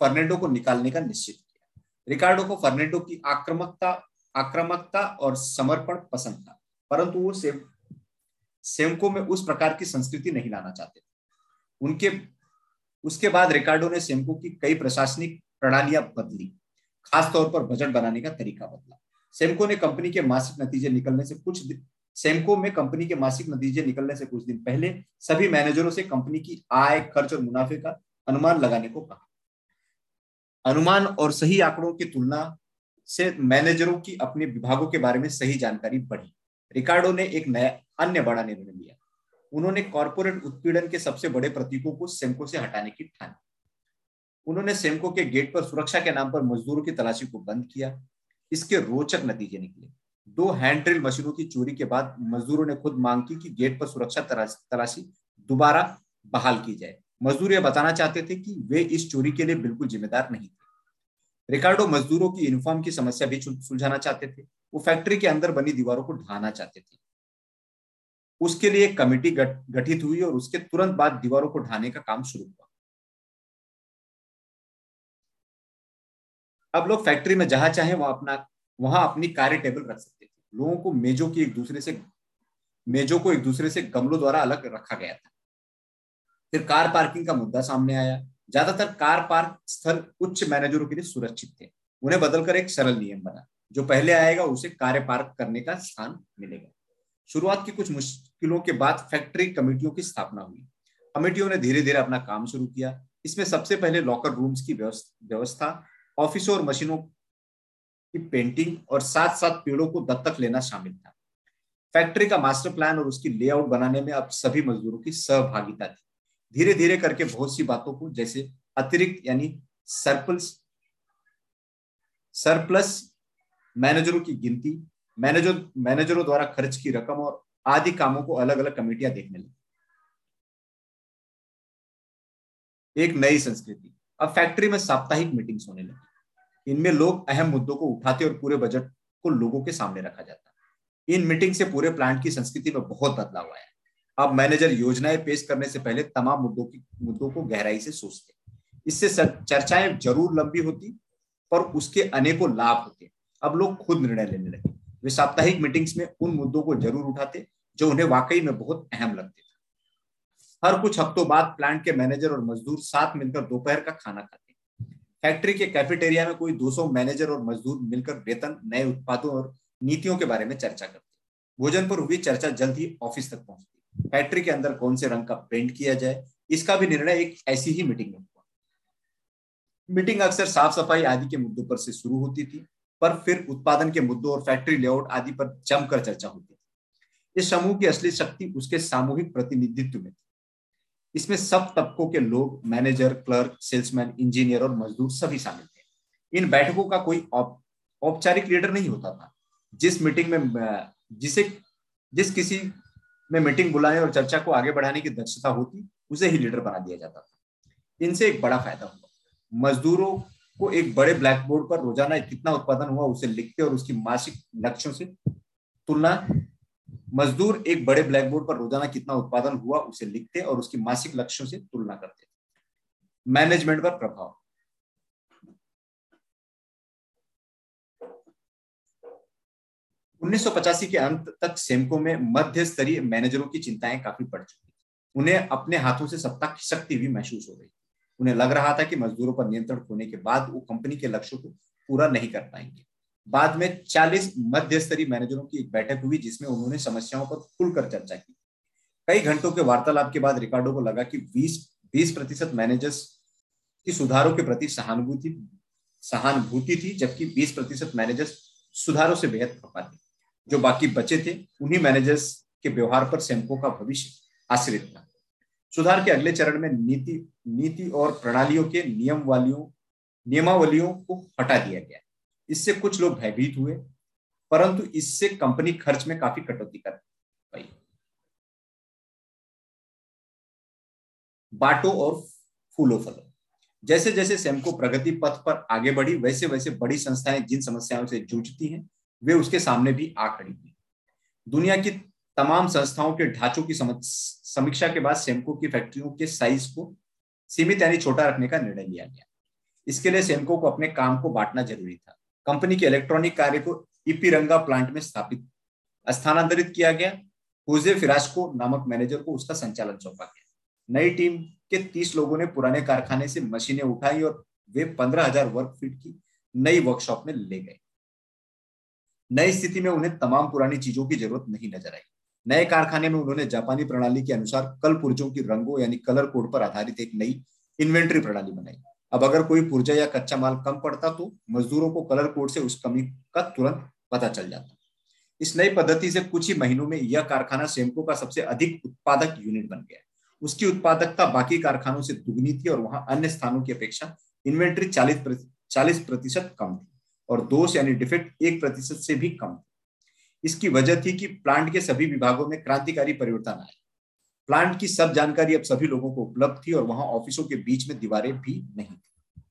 S1: फर्नेंडो को निकालने का निश्चित किया। रिकार्डो को फर्नेंडो की आक्रामकता आक्रामकता और समर्पण पसंद था, परंतु वो सेमको में उस प्रकार की संस्कृति नहीं लाना चाहते। उनके, उसके बाद रिकार्डो ने सेमको की कई प्रशासनिक प्रणालियाँ बदली, खासतौर पर बजट बनाने का तरीका बदला। सेमको ने कंपनी के मासिक नतीजे निकलने से कुछ सेमको में कंपनी के मासिक नतीजे निकलने से कुछ दिन पहले सभी मैनेजरों से कंपनी की आय, खर्च और मुनाफे का अनुमान लगाने को कहा। अनुमान और सही आंकड़ों की तुलना से मैनेजरों की अपने विभागों के बारे में सही जानकारी बढ़ी। रिकार्डो ने एक नया अन्य बड़ा निर्णय लिया। उन्होंने कॉरपोरेट उत्पीड़न के सबसे बड़े प्रतीकों को सेमको से हटाने की ठानी उन्होंने सेमको के गेट पर सुरक्षा के नाम पर मजदूरों की तलाशी को बंद किया। इसके रोचक नतीजे निकले। दो हैंड ड्रिल मशीनों की चोरी के बाद मजदूरों ने खुद मांग की कि गेट पर सुरक्षा तलाशी दोबारा बहाल की जाए। मजदूर यह बताना चाहते थे कि वे इस चोरी के लिए बिल्कुल जिम्मेदार नहीं थे। रिकार्डो मजदूरों की यूनिफॉर्म की समस्या भी सुलझाना चाहते थे। वो फैक्ट्री के अंदर बनी दीवारों को ढहाना चाहते थे। उसके लिए एक कमेटी गठित हुई और उसके तुरंत बाद दीवारों को ढाने का काम शुरू हुआ। अब लोग फैक्ट्री में जहाँ चाहे वहाँ अपना, वहाँ अपनी कार्य टेबल रख सकते थे। लोगों को मेजों की एक दूसरे से, मेजों को एक दूसरे से गमलों द्वारा अलग रखा गया था। फिर कार पार्किंग का मुद्दा सामने आया। ज़्यादातर कार पार्क स्थल उच्च मैनेजरों के लिए सुरक्षित थे। उन्हें बदलकर एक सरल नियम बना। जो पहले आएगा उसे कार्य पार्क करने का स्थान मिलेगा। शुरुआत की कुछ मुश्किलों के बाद फैक्ट्री कमेटियों की स्थापना हुई। कमेटियों ने धीरे धीरे अपना काम शुरू किया। इसमें सबसे पहले लॉकर रूम्स की व्यवस्था ऑफिसों और मशीनों की पेंटिंग और साथ साथ पेड़ों को दत्तक लेना शामिल था। फैक्ट्री का मास्टर प्लान और उसकी लेआउट बनाने में अब सभी मजदूरों की सहभागिता थी। धीरे धीरे करके बहुत सी बातों को, जैसे अतिरिक्त यानी सरप्लस सरप्लस मैनेजरों की गिनती मैनेजर, मैनेजरों द्वारा खर्च की रकम और आदि कामों को अलग अलग कमेटियाँ देखने लगी। एक नई संस्कृति। अब फैक्ट्री में साप्ताहिक मीटिंग्स होने लगी। इनमें लोग अहम मुद्दों को उठाते और पूरे बजट को लोगों के सामने रखा जाता। इन मीटिंग से पूरे प्लांट की संस्कृति में बहुत बदलाव आया। अब मैनेजर योजनाएँ पेश करने से पहले तमाम मुद्दों की, मुद्दों को गहराई से सोचते। इससे चर्चाएँ ज़रूर लंबी होती, पर उसके अनेकों लाभ होते। अब लोग खुद निर्णय लेने लगे। वे साप्ताहिक मीटिंग्स में उन मुद्दों को ज़रूर उठाते, जो उन्हें वाकई में बहुत अहम लगते थे। हर कुछ हफ्तों बाद प्लांट के मैनेजर और मजदूर साथ मिलकर दोपहर का खाना खाते। फैक्ट्री के कैफेटेरिया में कोई 200 मैनेजर और मजदूर मिलकर वेतन, नए उत्पादों और नीतियों के बारे में चर्चा करते। भोजन पर हुई चर्चा जल्द ही ऑफ़िस तक पहुँचती। फैक्ट्री के अंदर कौन से रंग का पेंट किया जाए, इसका भी निर्णय एक ऐसी ही मीटिंग में हुआ। मीटिंग अक्सर साफ़ सफ़ाई आदि के मुद्दों पर से शुरू होती थी। पर फिर उत्पादन के मुद्दों और फैक्ट्री लेआउट आदि पर जमकर चर्चा होती थी। इस समूह की असली शक्ति उसके सामूहिक प्रतिनिधित्व में थी। इसमें सब तबकों के लोग मैनेजर क्लर्क सेल्समैन इंजीनियर और मजदूर सभी शामिल थे। इन बैठकों का कोई औपचारिक लीडर नहीं होता था। जिस मीटिंग में जिसे, जिस किसी में मीटिंग बुलाने और चर्चा को आगे बढ़ाने की दक्षता होती, उसे ही लीडर बना दिया जाता था। इनसे एक बड़ा फ़ायदा हुआ। मजदूरों को एक बड़े ब्लैक बोर्ड पर रोज़ाना कितना उत्पादन हुआ उसे लिखते और उसकी मासिक लक्ष्यों से तुलना। मजदूर एक बड़े ब्लैक बोर्ड पर रोज़ाना कितना उत्पादन हुआ उसे लिखते और उसकी मासिक लक्ष्यों से तुलना करते मैनेजमेंट पर प्रभाव। उन्नीस सौ पचासी के अंत तक सेमको में मध्य स्तरीय मैनेजरों की चिंताएँ काफ़ी बढ़ चुकी उन्हें अपने हाथों से सत्ता की शक्ति भी महसूस हो रही उन्हें लग रहा था कि मजदूरों पर नियंत्रण होने के बाद वो कंपनी के लक्ष्यों को पूरा नहीं कर पाएँगे। बाद में 40 मध्य स्तरीय मैनेजरों की एक बैठक हुई, जिसमें उन्होंने समस्याओं पर खुलकर चर्चा की। कई घंटों के वार्तालाप के बाद रिकार्डो को लगा कि 20 20 प्रतिशत मैनेजर्स की सुधारों के प्रति सहानुभूति सहानुभूति थी, जबकि 20 प्रतिशत मैनेजर्स सुधारों से बेहद खपा थे। जो बाकी बचे थे, उन्हीं मैनेजर्स के व्यवहार पर सेम्को का भविष्य आश्रित था। सुधार के अगले चरण में नीति नीति और प्रणालियों के नियम वालियों, नियमावलियों को हटा दिया गया। इससे कुछ लोग भयभीत हुए, परंतु इससे कंपनी खर्च में काफ़ी कटौती कर पाई। बाटो और फूलो फलो। जैसे जैसे सेमको प्रगति पथ पर आगे बढ़ी वैसे वैसे बड़ी संस्थाएँ जिन समस्याओं से जूझती हैं, वे उसके सामने भी आ खड़ी हुई दुनिया की तमाम संस्थाओं के ढांचों की समीक्षा के बाद सेमको की फैक्ट्रियों के साइज़ को सीमित यानी छोटा रखने का निर्णय लिया गया। इसके लिए सेमको को अपने काम को बांटना ज़रूरी था। कंपनी के इलेक्ट्रॉनिक कार्य को इपीरंगा प्लांट में स्थापित, स्थानांतरित किया गया। हुजे फिरास्को नामक मैनेजर को उसका संचालन सौंपा गया। नई टीम के तीस लोगों ने पुराने कारखाने से मशीनें उठाई और वे पंद्रह हज़ार वर्ग फीट की नई वर्कशॉप में ले गए। नई स्थिति में उन्हें तमाम पुरानी चीज़ों की ज़रूरत नहीं नज़र आई। नए कारखाने में उन्होंने जापानी प्रणाली के अनुसार कल पुर्जों की रंगों यानी कलर कोड पर आधारित एक नई इन्वेंट्री प्रणाली बनाई। अब अगर कोई पुर्जा या कच्चा माल कम पड़ता तो मजदूरों को कलर कोड से उस कमी का तुरंत पता चल जाता। इस नई पद्धति से कुछ ही महीनों में यह कारखाना सेमको का सबसे अधिक उत्पादक यूनिट बन गया। उसकी उत्पादकता बाकी कारखानों से दुगनी थी और वहाँ अन्य स्थानों की अपेक्षा इन्वेंट्री चालीस चालीस प्रतिशत कम थी और दोष यानी डिफेक्ट एक प्रतिशत से भी कम थी। इसकी वजह थी कि प्लांट के सभी विभागों में क्रांतिकारी परिवर्तन आए। प्लांट की सब जानकारी अब सभी लोगों को उपलब्ध थी और वहाँ ऑफिसों के बीच में दीवारें भी नहीं थी।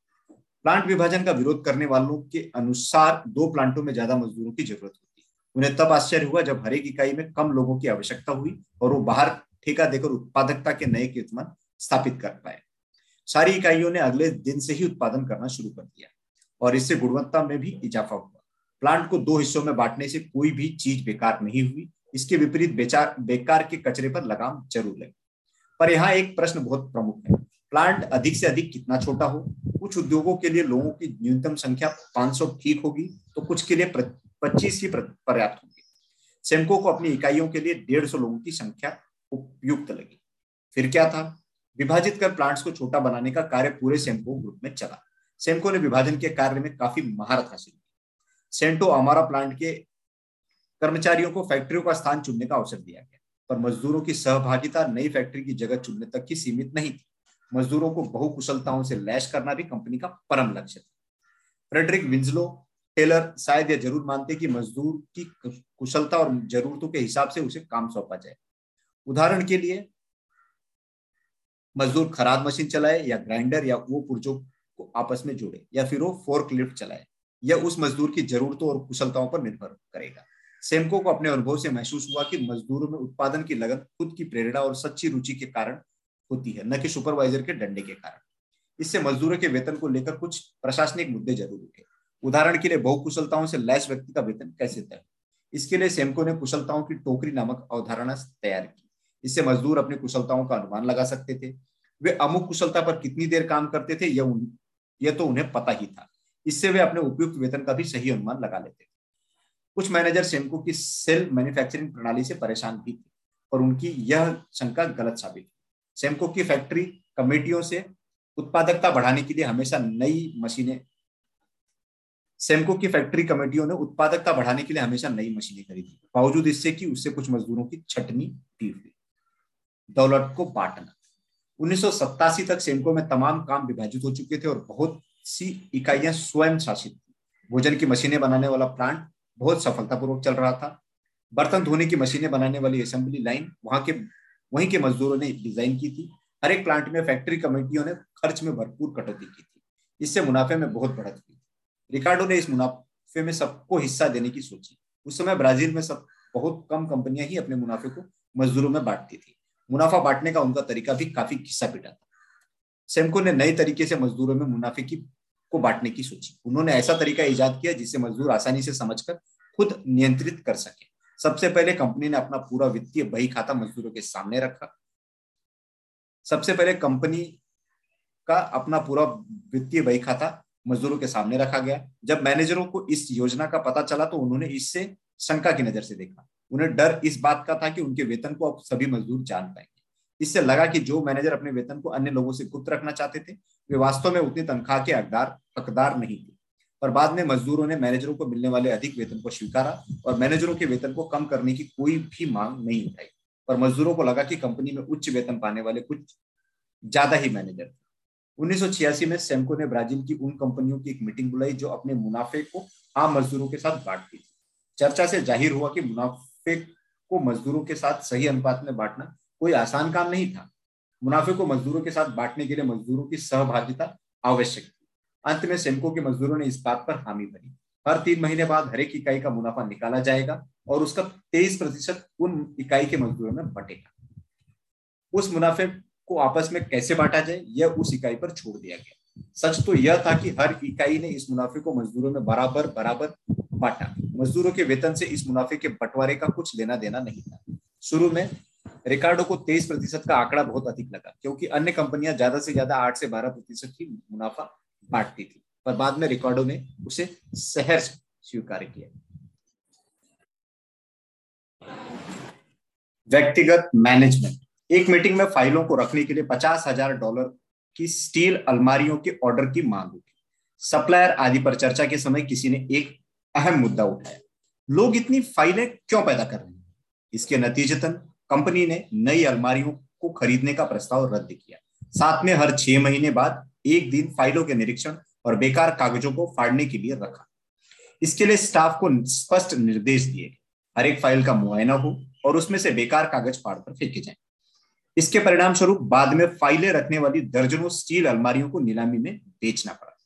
S1: प्लांट विभाजन का विरोध करने वालों के अनुसार दो प्लांटों में ज़्यादा मजदूरों की ज़रूरत होती। उन्हें तब आश्चर्य हुआ जब हरेक इकाई में कम लोगों की आवश्यकता हुई और वो बाहर ठेका देकर उत्पादकता के नए कीर्तमान स्थापित कर पाए। सारी इकाइयों ने अगले दिन से ही उत्पादन करना शुरू कर दिया और इससे गुणवत्ता में भी इजाफा हुआ। प्लांट को दो हिस्सों में बांटने से कोई भी चीज़ बेकार नहीं हुई। इसके विपरीत बेचार, बेकार के कचरे पर लगाम ज़रूर लगे। पर यहाँ एक प्रश्न बहुत प्रमुख है। प्लांट अधिक से अधिक कितना छोटा हो? कुछ उद्योगों के लिए लोगों की न्यूनतम संख्या 500 ठीक होगी तो कुछ के लिए पच्चीस ही पर्याप्त होगी। सेमको को अपनी इकाइयों के लिए डेढ़ सौ लोगों की संख्या उपयुक्त लगी। फिर क्या था? विभाजित कर प्लांट्स को छोटा बनाने का कार्य पूरे सेम्को ग्रुप में चला। सेमको ने विभाजन के कार्य में काफ़ी महारत हासिल की। सेंटो अमारा प्लांट के कर्मचारियों को फैक्ट्रियों का स्थान चुनने का अवसर दिया गया, पर मजदूरों की सहभागिता नई फैक्ट्री की जगह चुनने तक ही सीमित नहीं थी। मजदूरों को बहुकुशलताओं से लैश करना भी कंपनी का परम लक्ष्य था। फ्रेडरिक विंजलो, टेलर शायद यह ज़रूर मानते कि मजदूर की कुशलता और जरूरतों के हिसाब से उसे काम सौंपा जाए। उदाहरण के लिए, मजदूर खराद मशीन चलाए या ग्राइंडर या वो पुर्जों को आपस में जोड़े या फिर वो फोर्क लिफ्ट चलाए। यह उस मजदूर की जरूरतों और कुशलताओं पर निर्भर करेगा। सेमको को अपने अनुभव से महसूस हुआ कि मजदूरों में उत्पादन की लगन खुद की प्रेरणा और सच्ची रुचि के कारण होती है, न कि सुपरवाइजर के डंडे के कारण। इससे मजदूरों के वेतन को लेकर कुछ प्रशासनिक मुद्दे ज़रूर उठे। उदाहरण के लिए बहुकुशलताओं से लैस व्यक्ति का वेतन कैसे तय इसके लिए सेमको ने कुशलताओं की टोकरी नामक अवधारणा तैयार की। इससे मजदूर अपनी कुशलताओं का अनुमान लगा सकते थे। वे अमुक कुशलता पर कितनी देर काम करते थे, यह यह तो उन्हें पता ही था। इससे वे अपने उपयुक्त वेतन का भी सही अनुमान लगा लेते थे। कुछ मैनेजर सेमको की सेल मैन्युफैक्चरिंग प्रणाली से परेशान भी थे और उनकी यह शंका गलत साबित हुई। सेमको की फैक्ट्री कमेटियों से उत्पादकता बढ़ाने के लिए हमेशा नई मशीनें सेमको की फैक्ट्री कमेटियों ने उत्पादकता बढ़ाने के लिए हमेशा नई मशीनें खरीदी। बावजूद इससे कि उससे कुछ मजदूरों की छटनी भी हुई। दौलत को बांटना। उन्नीस सौ सत्तासी तक सेमको में तमाम काम विभाजित हो चुके थे और बहुत सी इकाइयाँ स्वयं शासित थी। भोजन की मशीनें बनाने वाला प्लांट बहुत सफलतापूर्वक चल रहा था। बर्तन धोने की मशीनें बनाने वाली असेंबली लाइन वहाँ के, वहीं के मजदूरों ने डिज़ाइन की थी। हर एक प्लांट में फैक्ट्री कमेटियों ने खर्च में भरपूर कटौती की थी। इससे मुनाफे में बहुत बढ़त हुई रिकार्डो ने इस मुनाफे में सबको हिस्सा देने की सोची। उस समय ब्राज़ील में सब बहुत कम कंपनियाँ ही अपने मुनाफे को मजदूरों में बांटती थी। मुनाफा बांटने का उनका तरीका भी काफ़ी घिस्सा पिटा था। सेमको ने नए तरीके से मजदूरों में मुनाफे की को बांटने की सोची। उन्होंने ऐसा तरीका ईजाद किया जिससे मजदूर आसानी से समझकर खुद नियंत्रित कर सके। सबसे पहले कंपनी ने अपना पूरा वित्तीय बही खाता मजदूरों के सामने रखा। सबसे पहले कंपनी का अपना पूरा वित्तीय बही खाता मजदूरों के सामने रखा गया। जब मैनेजरों को इस योजना का पता चला तो उन्होंने इससे शंका की नज़र से देखा। उन्हें डर इस बात का था कि उनके वेतन को अब सभी मजदूर जान पाएँगे। इससे लगा कि जो मैनेजर अपने वेतन को अन्य लोगों से गुप्त रखना चाहते थे, वे वास्तव में उतनी तनख्वाह के हकदार हकदार नहीं थे। पर बाद में मजदूरों ने मैनेजरों को मिलने वाले अधिक वेतन को स्वीकारा और मैनेजरों के वेतन को कम करने की कोई भी मांग नहीं उठाई। पर मजदूरों को लगा कि कंपनी में उच्च वेतन पाने वाले कुछ ज़्यादा ही मैनेजर थे। उन्नीस सौ छियासी में सेमको ने ब्राज़ील की उन कंपनियों की एक मीटिंग बुलाई जो अपने मुनाफे को आम मजदूरों के साथ बांटती थी। चर्चा से ज़ाहिर हुआ कि मुनाफे को मजदूरों के साथ सही अनुपात में बांटना कोई आसान काम नहीं था। मुनाफे को मजदूरों के साथ बांटने के लिए मजदूरों की सहभागिता आवश्यक थी। अंत में सेमको के मजदूरों ने इस बात पर हामी भरी हर तीन महीने बाद हर एक इकाई का मुनाफा निकाला जाएगा और उसका तेईस प्रतिशत उन इकाई के मजदूरों में बटेगा। उस मुनाफे को आपस में कैसे बांटा जाए, यह उस इकाई पर छोड़ दिया गया। सच तो यह था कि हर इकाई ने इस मुनाफे को मजदूरों में बराबर बराबर बांटा। मजदूरों के वेतन से इस मुनाफे के बंटवारे का कुछ लेना देना नहीं था। शुरू में रिकार्डो को तेईस प्रतिशत का आंकड़ा बहुत अधिक लगा, क्योंकि अन्य कंपनियाँ ज़्यादा से ज़्यादा आठ से बारह प्रतिशत ही मुनाफा बांटती थी, पर बाद में रिकार्डो ने उसे शहर स्वीकार किया। व्यक्तिगत मैनेजमेंट। एक मीटिंग में फाइलों को रखने के लिए पचास हज़ार डॉलर कि स्टील अलमारियों के ऑर्डर की मांग होगी सप्लायर आदि पर चर्चा के समय किसी ने एक अहम मुद्दा उठाया। लोग इतनी फाइलें क्यों पैदा कर रहे हैं? इसके नतीजतन कंपनी ने नई अलमारियों को खरीदने का प्रस्ताव रद्द किया। साथ में हर छह महीने बाद एक दिन फाइलों के निरीक्षण और बेकार कागजों को फाड़ने के लिए रखा। इसके लिए स्टाफ को स्पष्ट निर्देश दिए, हर एक फ़ाइल का मुआयना हो और उसमें से बेकार कागज़ फाड़ कर फेंके जाए। इसके परिणाम स्वरूप बाद में फाइलें रखने वाली दर्जनों स्टील अलमारियों को नीलामी में बेचना पड़ा।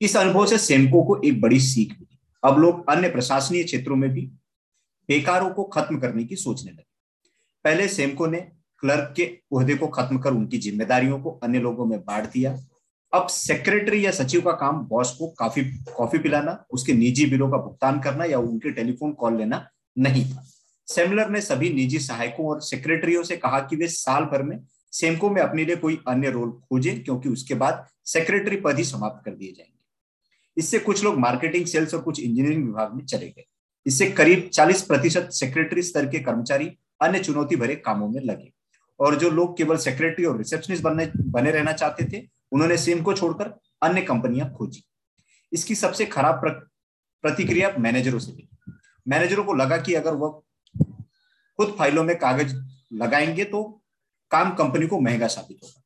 S1: इस अनुभव से सेमको को एक बड़ी सीख मिली। अब लोग अन्य प्रशासनीय क्षेत्रों में भी बेकारों को खत्म करने की सोचने लगे। पहले सेमको ने क्लर्क के उहदे को खत्म कर, उनकी जिम्मेदारियों को अन्य लोगों में बांट दिया। अब सेक्रेटरी या सचिव का काम बॉस को काफ़ी, कॉफ़ी पिलाना, उसके निजी बिलों का भुगतान करना या उनके टेलीफोन कॉल लेना नहीं था। सेमलर ने सभी निजी सहायकों और सेक्रेटरियों से कहा कि वे साल भर में सेमको में अपने लिए कोई अन्य रोल खोजें, क्योंकि उसके बाद सेक्रेटरी पद ही समाप्त कर दिए जाएँगे। इससे कुछ लोग मार्केटिंग, सेल्स और कुछ इंजीनियरिंग विभाग में चले गए। इससे करीब 40 प्रतिशत सेक्रेटरी स्तर के कर्मचारी अन्य चुनौती भरे कामों में लगे। और जो लोग केवल सेक्रेटरी और रिसेप्शनिस्ट बनने बने रहना चाहते थे उन्होंने सिम को छोड़कर अन्य कंपनियाँ खोजी। इसकी सबसे खराब प्र, प्रतिक्रिया मैनेजरों से मिली। मैनेजरों को लगा कि अगर वह खुद फाइलों में कागज़ लगाएँगे तो काम कंपनी को महँगा साबित होगा।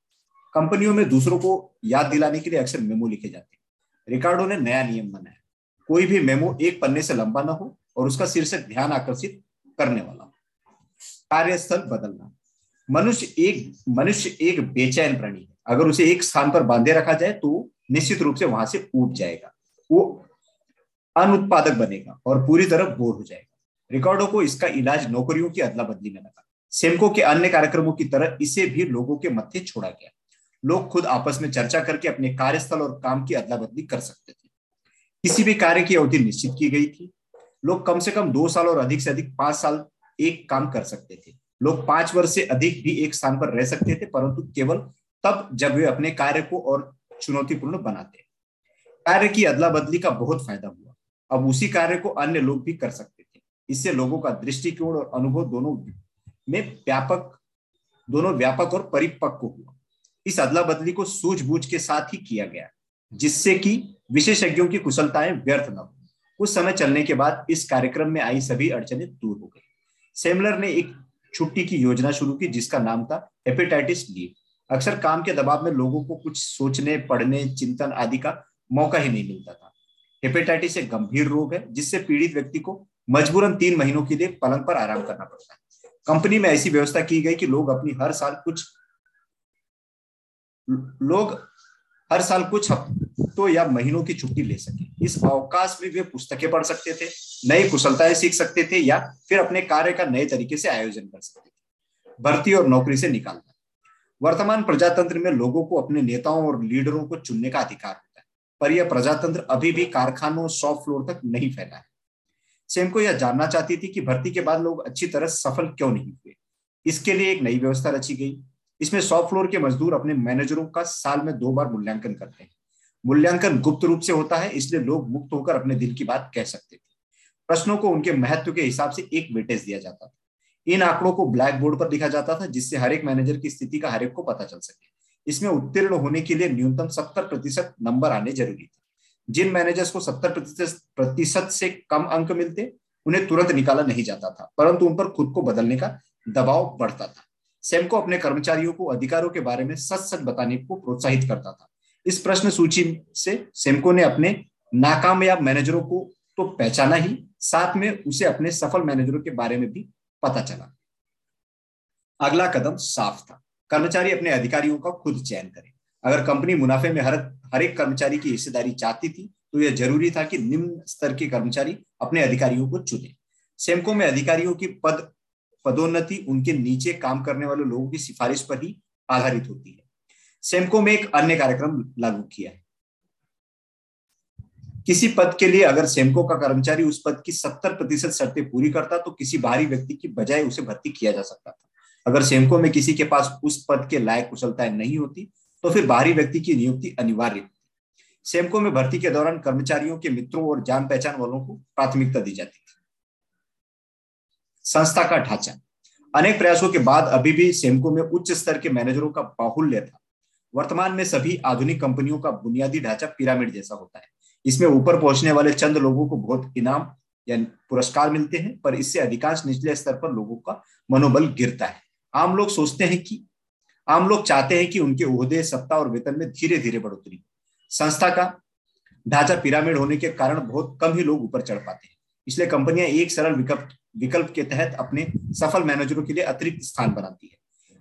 S1: कंपनियों में दूसरों को याद दिलाने के लिए अक्सर मेमो लिखे जाते हैं। रिकार्डो ने नया नियम बनाया। कोई भी मेमो एक पन्ने से लंबा ना हो और उसका शीर्षक ध्यान आकर्षित करने वाला कार्यस्थल बदलना। मनुष्य एक मनुष्य एक बेचैन प्राणी है। अगर उसे एक स्थान पर बांधे रखा जाए तो निश्चित रूप से वहाँ से उठ जाएगा। वो अनुत्पादक बनेगा और पूरी तरह बोर हो जाएगा। रिकॉर्डो को इसका इलाज नौकरियों की अदला बदली में लगा। सेमको के अन्य कार्यक्रमों की तरह इसे भी लोगों के मध्य छोड़ा गया। लोग खुद आपस में चर्चा करके अपने कार्यस्थल और काम की अदला बदली कर सकते थे। किसी भी कार्य की अवधि निश्चित की गई थी। लोग कम से कम दो साल और अधिक से अधिक पाँच साल एक काम कर सकते थे। लोग पाँच वर्ष से अधिक भी एक स्थान पर रह सकते थे, परंतु केवल तब जब वे अपने कार्य को और चुनौतीपूर्ण बनाते। कार्य की अदला बदली का बहुत फ़ायदा हुआ। अब उसी कार्य को अन्य लोग भी कर सकते थे। इससे लोगों का दृष्टिकोण और अनुभव दोनों में व्यापक, दोनों व्यापक और परिपक्व हुआ। इस अदला बदली को सूझबूझ के साथ ही किया गया, जिससे कि विशेषज्ञों की कुशलताएँ व्यर्थ न हो। कुछ समय चलने के बाद इस कार्यक्रम में आई सभी अड़चने दूर हो गई। सेमलर ने एक छुट्टी की योजना शुरू की जिसका नाम था हेपेटाइटिस लीव अक्सर काम के दबाव में लोगों को कुछ सोचने, पढ़ने, चिंतन आदि का मौका ही नहीं मिलता था। हेपेटाइटिस एक गंभीर रोग है, जिससे पीड़ित व्यक्ति को मजबूरन तीन महीनों के लिए पलंग पर आराम करना पड़ता है। कंपनी में ऐसी व्यवस्था की गई कि लोग अपनी हर साल कुछ, लोग हर साल कुछ हफ्तों या महीनों की छुट्टी ले सके। इस अवकाश में वे पुस्तकें पढ़ सकते थे, नई कुशलताएँ सीख सकते थे या फिर अपने कार्य का नए तरीके से आयोजन कर सकते थे। भर्ती और नौकरी से निकालना वर्तमान प्रजातंत्र में लोगों को अपने नेताओं और लीडरों को चुनने का अधिकार होता है, पर यह प्रजातंत्र अभी भी कारखानों, शॉप फ्लोर तक नहीं फैला है। सेमको यह जानना चाहती थी कि भर्ती के बाद लोग अच्छी तरह सफल क्यों नहीं हुए? इसके लिए एक नई व्यवस्था रची गई। इसमें शॉप फ्लोर के मजदूर अपने मैनेजरों का साल में दो बार मूल्यांकन करते हैं। मूल्यांकन गुप्त रूप से होता है, इसलिए लोग मुक्त होकर अपने दिल की बात कह सकते थे। प्रश्नों को उनके महत्व के हिसाब से एक वेटेज दिया जाता था। इन आंकड़ों को ब्लैक बोर्ड पर लिखा जाता था, जिससे हर एक मैनेजर की स्थिति का हर एक को पता चल सके। इसमें उत्तीर्ण होने के लिए न्यूनतम सत्तर प्रतिशत नंबर आने ज़रूरी थे। जिन मैनेजर्स को सत्तर प्रतिशत से कम अंक मिलते, उन्हें तुरंत निकाला नहीं जाता था, परंतु उन पर खुद को बदलने का दबाव बढ़ता था। सेमको अपने कर्मचारियों को, अधिकारों के बारे में सच सच बताने को प्रोत्साहित करता था। इस प्रश्न सूची से सेमको ने अपने नाकामयाब मैनेजरों को तो पहचाना ही, साथ में उसे अपने सफल मैनेजरों के बारे में भी पता चला। अगला कदम साफ़ था। कर्मचारी अपने अधिकारियों का खुद चयन करें। अगर कंपनी मुनाफे में हर हर एक कर्मचारी की हिस्सेदारी चाहती थी तो यह ज़रूरी था कि निम्न स्तर के कर्मचारी अपने अधिकारियों को चुने। सेमको में अधिकारियों की पद पदोन्नति उनके नीचे काम करने वाले लोगों की सिफारिश पर ही आधारित होती है। सेमको में एक अन्य कार्यक्रम लागू किया है। किसी पद के लिए अगर सेमको का कर्मचारी उस पद की सत्तर प्रतिशत शर्तें पूरी करता तो किसी बाहरी व्यक्ति की बजाय उसे भर्ती किया जा सकता था। अगर सेमको में किसी के पास उस पद के लायक कुशलताएँ नहीं होती तो फिर बाहरी व्यक्ति की नियुक्ति अनिवार्य होती सेमको में भर्ती के दौरान कर्मचारियों के मित्रों और जान पहचान वालों को प्राथमिकता दी जाती संस्था का ढांचा। अनेक प्रयासों के बाद अभी भी सेमको में उच्च स्तर के मैनेजरों का बाहुल्य था। वर्तमान में सभी आधुनिक कंपनियों का बुनियादी ढांचा पिरामिड जैसा होता है। इसमें ऊपर पहुँचने वाले चंद लोगों को बहुत इनाम या पुरस्कार मिलते हैं, पर इससे अधिकांश निचले स्तर पर लोगों का मनोबल गिरता है। आम लोग सोचते हैं कि, आम लोग चाहते हैं कि उनके उहदे सत्ता और वेतन में धीरे धीरे बढ़ोतरी। संस्था का ढांचा पिरामिड होने के कारण बहुत कम ही लोग ऊपर चढ़ पाते हैं। इसलिए कंपनियाँ एक सरल विकल्प विकल्प के तहत अपने सफल मैनेजरों के लिए अतिरिक्त स्थान बनाती है।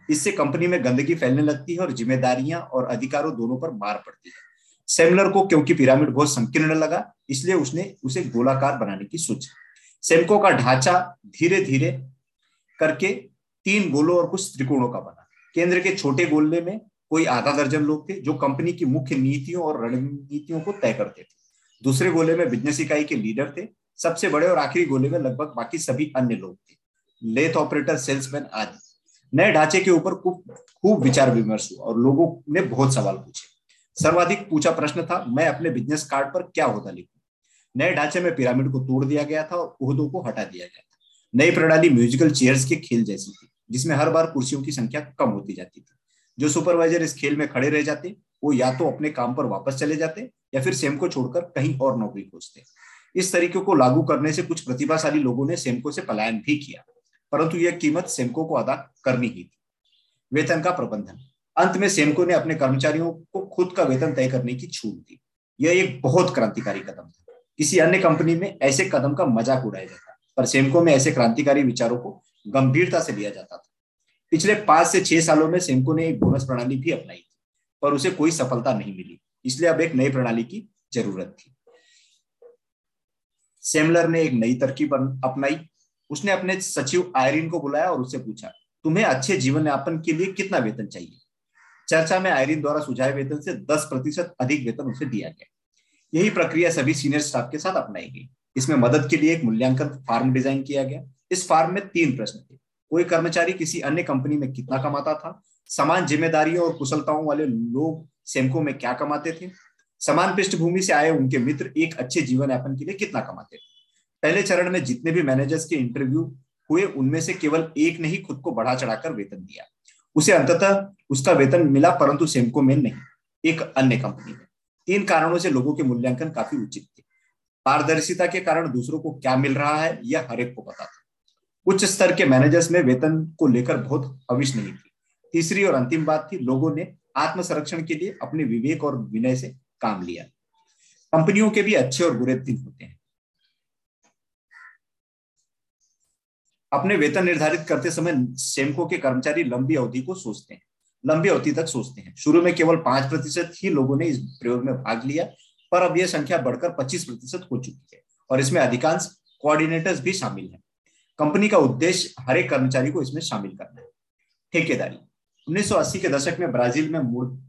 S1: इससे कंपनी में गंदगी फैलने लगती है और जिम्मेदारियाँ और अधिकारों दोनों पर मार पड़ती है। सेमलर को क्योंकि पिरामिड बहुत संकीर्ण लगा, इसलिए उसने उसे गोलाकार बनाने की सोची। सेमको का ढांचा धीरे धीरे करके तीन गोलों और कुछ त्रिकोणों का बना। केंद्र के छोटे गोले में कोई आधा दर्जन लोग थे, जो कंपनी की मुख्य नीतियों और रणनीतियों को तय करते थे। दूसरे गोले में बिज़नेस इकाई के लीडर थे सबसे बड़े और आखिरी गोले में लगभग बाकी सभी अन्य लोग थे। लेथ ऑपरेटर, सेल्समैन आदि। नए ढांचे के ऊपर खूब विचार विमर्श हुआ और लोगों ने बहुत सवाल पूछे। सर्वाधिक पूछा प्रश्न था, मैं अपने बिज़नेस कार्ड पर क्या होता लिखूं? नए ढांचे में पिरामिड को तोड़ दिया गया था और उहदों को हटा दिया गया था। नई प्रणाली म्यूजिकल चेयर्स के खेल जैसी थी, जिसमें हर बार कुर्सियों की संख्या कम होती जाती थी। जो सुपरवाइजर इस खेल में खड़े रह जाते, वो या तो अपने काम पर वापस चले जाते या फिर सेम को छोड़कर कहीं और नौकरी खोजते। इस तरीके को लागू करने से कुछ प्रतिभाशाली लोगों ने सेमको से पलायन भी किया, परंतु यह कीमत सेमको को अदा करनी ही थी। वेतन का प्रबंधन। अंत में सेमको ने अपने कर्मचारियों को खुद का वेतन तय करने की छूट दी। यह एक बहुत क्रांतिकारी कदम था। किसी अन्य कंपनी में ऐसे कदम का मज़ाक उड़ाया जाता, पर सेमको में ऐसे क्रांतिकारी विचारों को गंभीरता से लिया जाता था। पिछले पाँच से छह सालों में सेमको ने एक बोनस प्रणाली भी अपनाई थी, पर उसे कोई सफलता नहीं मिली, इसलिए अब एक नई प्रणाली की ज़रूरत थी। सेमलर ने एक नई तरकीब अपनाई। उसने अपने सचिव आयरिन को बुलाया और उससे पूछा, तुम्हें अच्छे जीवन यापन के लिए कितना वेतन चाहिए? चर्चा में आयरिन द्वारा सुझाए वेतन से 10 प्रतिशत अधिक वेतन उसे दिया गया। यही प्रक्रिया सभी सीनियर स्टाफ के साथ अपनाई गई। इसमें मदद के लिए एक मूल्यांकन फार्म डिज़ाइन किया गया। इस फार्म में तीन प्रश्न थे। कोई कर्मचारी किसी अन्य कंपनी में कितना कमाता था? समान जिम्मेदारियों और कुशलताओं वाले लोग सेमको में क्या कमाते थे? समान पृष्ठभूमि से आए उनके मित्र एक अच्छे जीवन यापन के लिए कितना कमाते पहले चरण में जितने भी मैनेजर्स के इंटरव्यू हुए, उनमें से केवल एक ने ही खुद को बढ़ा चढ़ाकर वेतन दिया। उसे अंततः उसका वेतन मिला, परंतु सेमको में नहीं, एक अन्य कंपनी में। तीन कारणों से लोगों के मूल्यांकन काफ़ी उचित थे। पारदर्शिता के कारण दूसरों को क्या मिल रहा है, यह हर एक को पता था। उच्च स्तर के मैनेजर्स में वेतन को लेकर बहुत अविश नहीं थी। तीसरी और अंतिम बात थी, लोगों ने आत्म संरक्षण के लिए अपने विवेक और विनय से काम लिया। कंपनियों के भी अच्छे और बुरे दिन होते हैं। अपने वेतन निर्धारित करते समय सेमको के कर्मचारी लंबी अवधि को सोचते हैं। लंबी अवधि तक सोचते हैं। शुरू में केवल पाँच प्रतिशत ही लोगों ने इस प्रयोग में भाग लिया, पर अब यह संख्या बढ़कर पच्चीस प्रतिशत हो चुकी है और इसमें अधिकांश कोऑर्डिनेटर्स भी शामिल हैं। कंपनी का उद्देश्य हर एक कर्मचारी को इसमें शामिल करना है। ठेकेदारी। 1980 के दशक में ब्राज़ील में,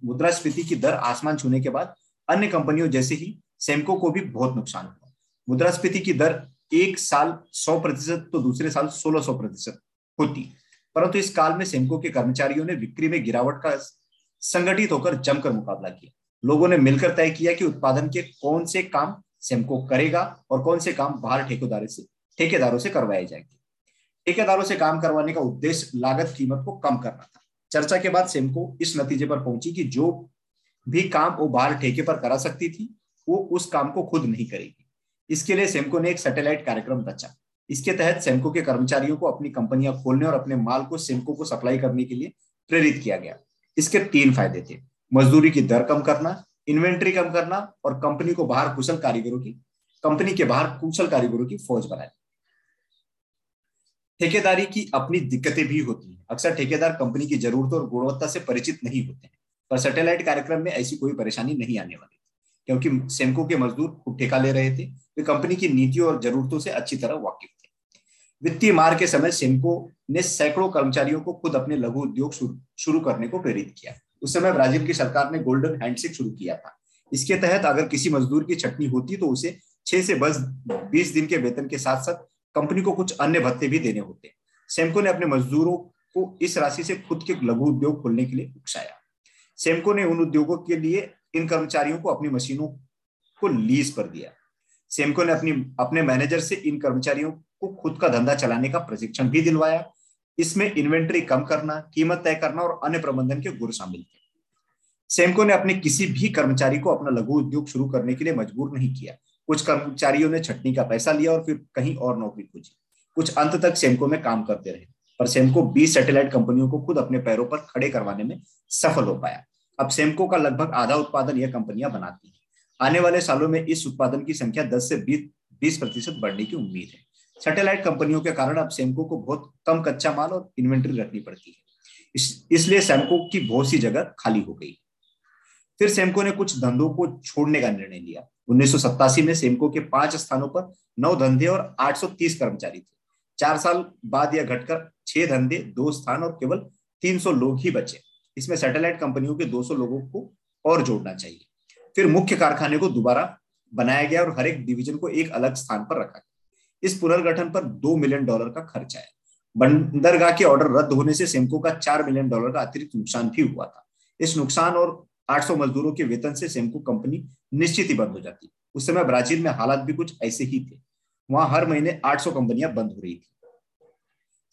S1: मुद्रास्फीति की दर आसमान छूने के बाद अन्य कंपनियों जैसे ही सेमको को भी बहुत नुकसान हुआ। मुद्रास्फीति की दर एक साल सौ प्रतिशत तो दूसरे साल सोलह सौ प्रतिशत होती। परंतु इस काल में सेमको के कर्मचारियों ने बिक्री में गिरावट का संगठित होकर जमकर मुकाबला किया। लोगों ने मिलकर तय किया कि उत्पादन के कौन से काम सेमको करेगा और कौन से काम बाहर ठेकेदारों से ठेकेदारों से करवाए जाएँगे। ठेकेदारों से काम करवाने का उद्देश्य लागत कीमत को कम करना था। चर्चा के बाद सेमको इस नतीजे पर पहुँची कि जो भी काम वो बाहर ठेके पर करा सकती थी, वो उस काम को खुद नहीं करेगी। इसके लिए सेमको ने एक सैटेलाइट कार्यक्रम रचा। इसके तहत सेमको के कर्मचारियों को अपनी कंपनियाँ खोलने और अपने माल को सेमको को सप्लाई करने के लिए प्रेरित किया गया। इसके तीन फ़ायदे थे। मजदूरी की दर कम करना, इन्वेंट्री कम करना और कंपनी को बाहर कुशल कारीगरों की, कंपनी के बाहर कुशल कारीगरों की फौज बनाए। ठेकेदारी की अपनी दिक्कतें भी होती हैं। अक्सर ठेकेदार कंपनी की जरूरतों और गुणवत्ता से परिचित नहीं होते हैं। पर सैटेलाइट कार्यक्रम में ऐसी कोई परेशानी नहीं आने वाली क्योंकि सेमको के मजदूर खुद ठेका ले रहे थे वे कंपनी की नीतियों और जरूरतों से अच्छी तरह वाकिफ थे। वित्तीय मार के समय सेमको ने सैकड़ों कर्मचारियों को खुद अपने लघु उद्योग शुरू करने को प्रेरित किया। उस समय ब्राज़ील की सरकार ने गोल्डन हैंडशेक शुरू किया था। इसके तहत अगर किसी मजदूर की छटनी होती तो उसे छह से बस बीस दिन के वेतन के साथ साथ कंपनी को कुछ अन्य भत्ते भी देने होते। सेमको ने अपने मजदूरों को इस राशि से खुद के लघु उद्योग खोलने के लिए उकसाया। सेमको ने उन उद्योगों के लिए इन कर्मचारियों को अपनी मशीनों को लीज पर दिया। सेमको ने अपनी, अपने मैनेजर से इन कर्मचारियों को खुद का धंधा चलाने का प्रशिक्षण भी दिलवाया। इसमें इन्वेंट्री कम करना, कीमत तय करना और अन्य प्रबंधन के गुर शामिल थे। सेमको ने अपने किसी भी कर्मचारी को अपना लघु उद्योग शुरू करने के लिए मजबूर नहीं किया। कुछ कर्मचारियों ने छटनी का पैसा लिया और फिर कहीं और नौकरी खोजी। कुछ अंत तक सेमको में काम करते रहे। पर सेमको 20 सैटेलाइट कंपनियों को खुद अपने पैरों पर खड़े करवाने में सफल हो पाया। अब सेमको का लगभग आधा उत्पादन यह कंपनियाँ बनाती हैं। आने वाले सालों में इस उत्पादन की संख्या 10 से 20 प्रतिशत बढ़ने की उम्मीद है। सैटेलाइट कंपनियों के कारण अब सेमको को बहुत कम कच्चा माल और इन्वेंट्री रखनी पड़ती है। इस, इसलिए सेमको की बहुत सी जगह खाली हो गई। फिर सेमको ने कुछ धंधों को छोड़ने का निर्णय लिया। उन्नीस सौ सत्तासी में सेमको के पाँच स्थानों पर नौ धंधे और 830 कर्मचारी थे। चार साल बाद यह घटकर छह धंधे, दो स्थान और केवल 300 लोग ही बचे। इसमें सैटेलाइट कंपनियों के 200 लोगों को और जोड़ना चाहिए। फिर मुख्य कारखाने को दोबारा बनाया गया और हर एक डिवीज़न को एक अलग स्थान पर रखा गया। इस पुनर्गठन पर दो मिलियन डॉलर का खर्च आया। बंदरगाह के ऑर्डर रद्द होने से सेमको का चार मिलियन डॉलर का अतिरिक्त नुकसान भी हुआ था। इस नुकसान और 800 मजदूरों के वेतन से सेमको कंपनी निश्चित ही बंद हो जाती। उस समय ब्राज़ील में हालात भी कुछ ऐसे ही थे। वहाँ हर महीने 800 कंपनियाँ बंद हो रही थी।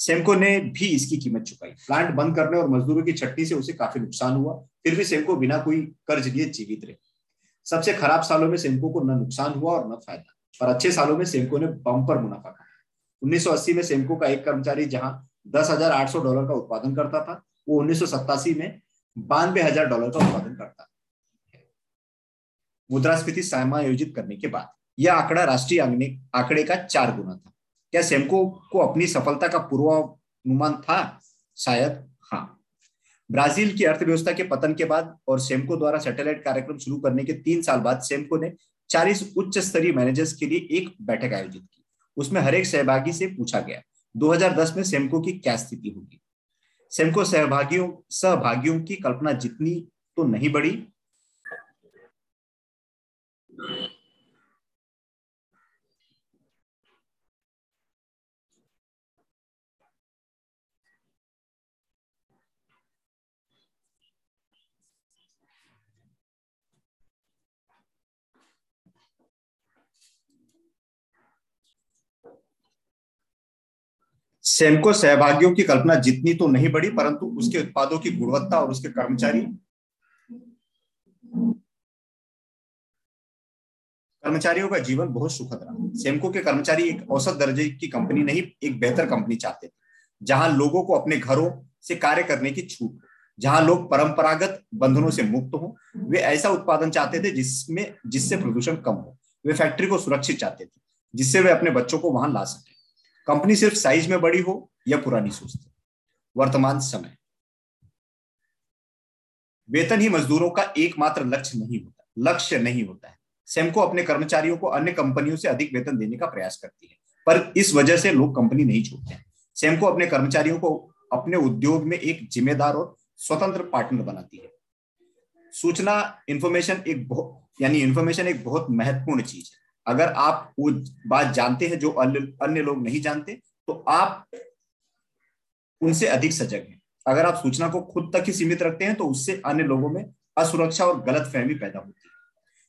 S1: सेमको ने भी इसकी कीमत चुकाई। प्लांट बंद करने और मजदूरों की छट्टी से उसे काफ़ी नुकसान हुआ, फिर भी सेमको बिना कोई कर्ज लिए जीवित रहे। सबसे खराब सालों में सेमको को न नुकसान हुआ और न फ़ायदा, पर अच्छे सालों में सेमको ने बम्पर मुनाफा कमाया। 1980 में सेमको का एक कर्मचारी जहाँ दस हज़ार आठ सौ डॉलर का उत्पादन करता था, वो उन्नीस सौ सत्तासी में बानवे हज़ार डॉलर का उत्पादन करता मुद्रास्फीति समायोजित करने के बाद, यह आंकड़ा राष्ट्रीय आंकड़े का चार गुना था। क्या सेमको को अपनी सफलता का पूर्वानुमान था? शायद हाँ। ब्राज़ील की अर्थव्यवस्था के पतन के बाद और सेमको द्वारा सैटेलाइट कार्यक्रम शुरू करने के तीन साल बाद सेमको ने 40 उच्च स्तरीय मैनेजर्स के लिए एक बैठक आयोजित की। उसमें हर एक सहभागी से पूछा गया 2010 में सेमको की क्या स्थिति होगी? सेमको सहभागियों सहभागियों की कल्पना जितनी तो नहीं बढ़ी सेमको सहभागियों की कल्पना जितनी तो नहीं बढ़ी, परंतु उसके उत्पादों की गुणवत्ता और उसके कर्मचारी कर्मचारियों का जीवन बहुत सुखद रहा। सेमको के कर्मचारी एक औसत दर्जे की कंपनी नहीं, एक बेहतर कंपनी चाहते थे, जहाँ लोगों को अपने घरों से कार्य करने की छूट, जहाँ लोग परंपरागत बंधनों से मुक्त हो। वे ऐसा उत्पादन चाहते थे जिसमें, जिससे प्रदूषण कम हो। वे फैक्ट्री को सुरक्षित चाहते थे, जिससे वे अपने बच्चों को वहाँ ला सके। कंपनी सिर्फ़ साइज़ में बड़ी हो या पुरानी सोचती वर्तमान समय। वेतन ही मजदूरों का एकमात्र लक्ष्य नहीं होता, लक्ष्य नहीं होता है। सेमको अपने कर्मचारियों को अन्य कंपनियों से अधिक वेतन देने का प्रयास करती है, पर इस वजह से लोग कंपनी नहीं छोड़ते हैं। सेमको अपने कर्मचारियों को अपने उद्योग में एक जिम्मेदार और स्वतंत्र पार्टनर बनाती है। सूचना इंफॉर्मेशन एक बहुत यानी इंफॉर्मेशन एक बहुत महत्वपूर्ण चीज़ है। अगर आप वो बात जानते हैं जो अन्य लोग नहीं जानते तो आप उनसे अधिक सजग हैं। अगर आप सूचना को खुद तक ही सीमित रखते हैं तो उससे अन्य लोगों में असुरक्षा और गलत फहमी पैदा होती है।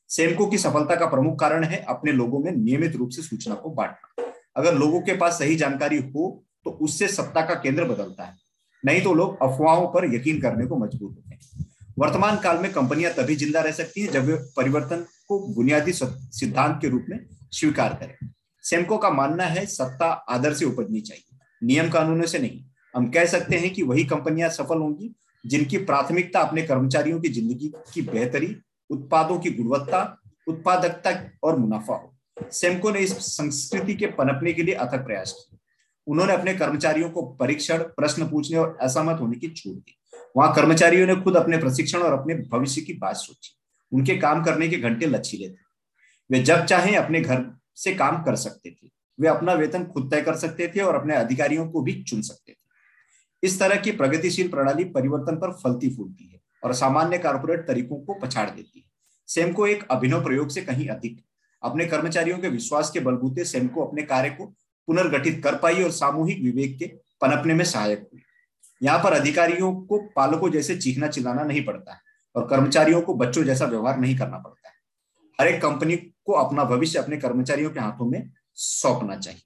S1: सेमको की सफलता का प्रमुख कारण है अपने लोगों में नियमित रूप से सूचना को बांटना। अगर लोगों के पास सही जानकारी हो तो उससे सत्ता का केंद्र बदलता है। नहीं तो लोग अफवाहों पर यकीन करने को मजबूर होते हैं। वर्तमान काल में कंपनियाँ तभी ज़िंदा रह सकती है जब वे परिवर्तन को बुनियादी सिद्धांत के रूप में स्वीकार करें। सेमको का मानना है, सत्ता आदर से उपजनी चाहिए। नियम कानूनों से नहीं। हम कह सकते हैं कि वही कंपनियाँ सफल होंगी, जिनकी प्राथमिकता अपने कर्मचारियों की ज़िंदगी की बेहतरी, उत्पादों की गुणवत्ता, उत्पादकता और मुनाफा हो। सेमको ने इस संस्कृति के पनपने के लिए अथक प्रयास किए। उन्होंने अपने कर्मचारियों को परीक्षण, प्रश्न पूछने और असहमत होने की छूट दी। वहाँ कर्मचारियों ने खुद अपने प्रशिक्षण और अपने भविष्य की बात सोची। उनके काम करने के घंटे लचीले थे। वे जब चाहे अपने घर से काम कर सकते थे। वे अपना वेतन खुद तय कर सकते थे और अपने अधिकारियों को भी चुन सकते थे। इस तरह की प्रगतिशील प्रणाली परिवर्तन पर फलती फूलती है और सामान्य कारपोरेट तरीकों को पछाड़ देती है। सेम एक अभिनव प्रयोग से कहीं अधिक। अपने कर्मचारियों के विश्वास के बलबूते सेम अपने कार्य को पुनर्गठित कर पाई और सामूहिक विवेक के पनपने में सहायक हुई। यहाँ पर अधिकारियों को पालकों जैसे चीखना चिल्लाना नहीं पड़ता है और कर्मचारियों को बच्चों जैसा व्यवहार नहीं करना पड़ता है। हर एक कंपनी को अपना भविष्य अपने कर्मचारियों के हाथों में सौंपना चाहिए।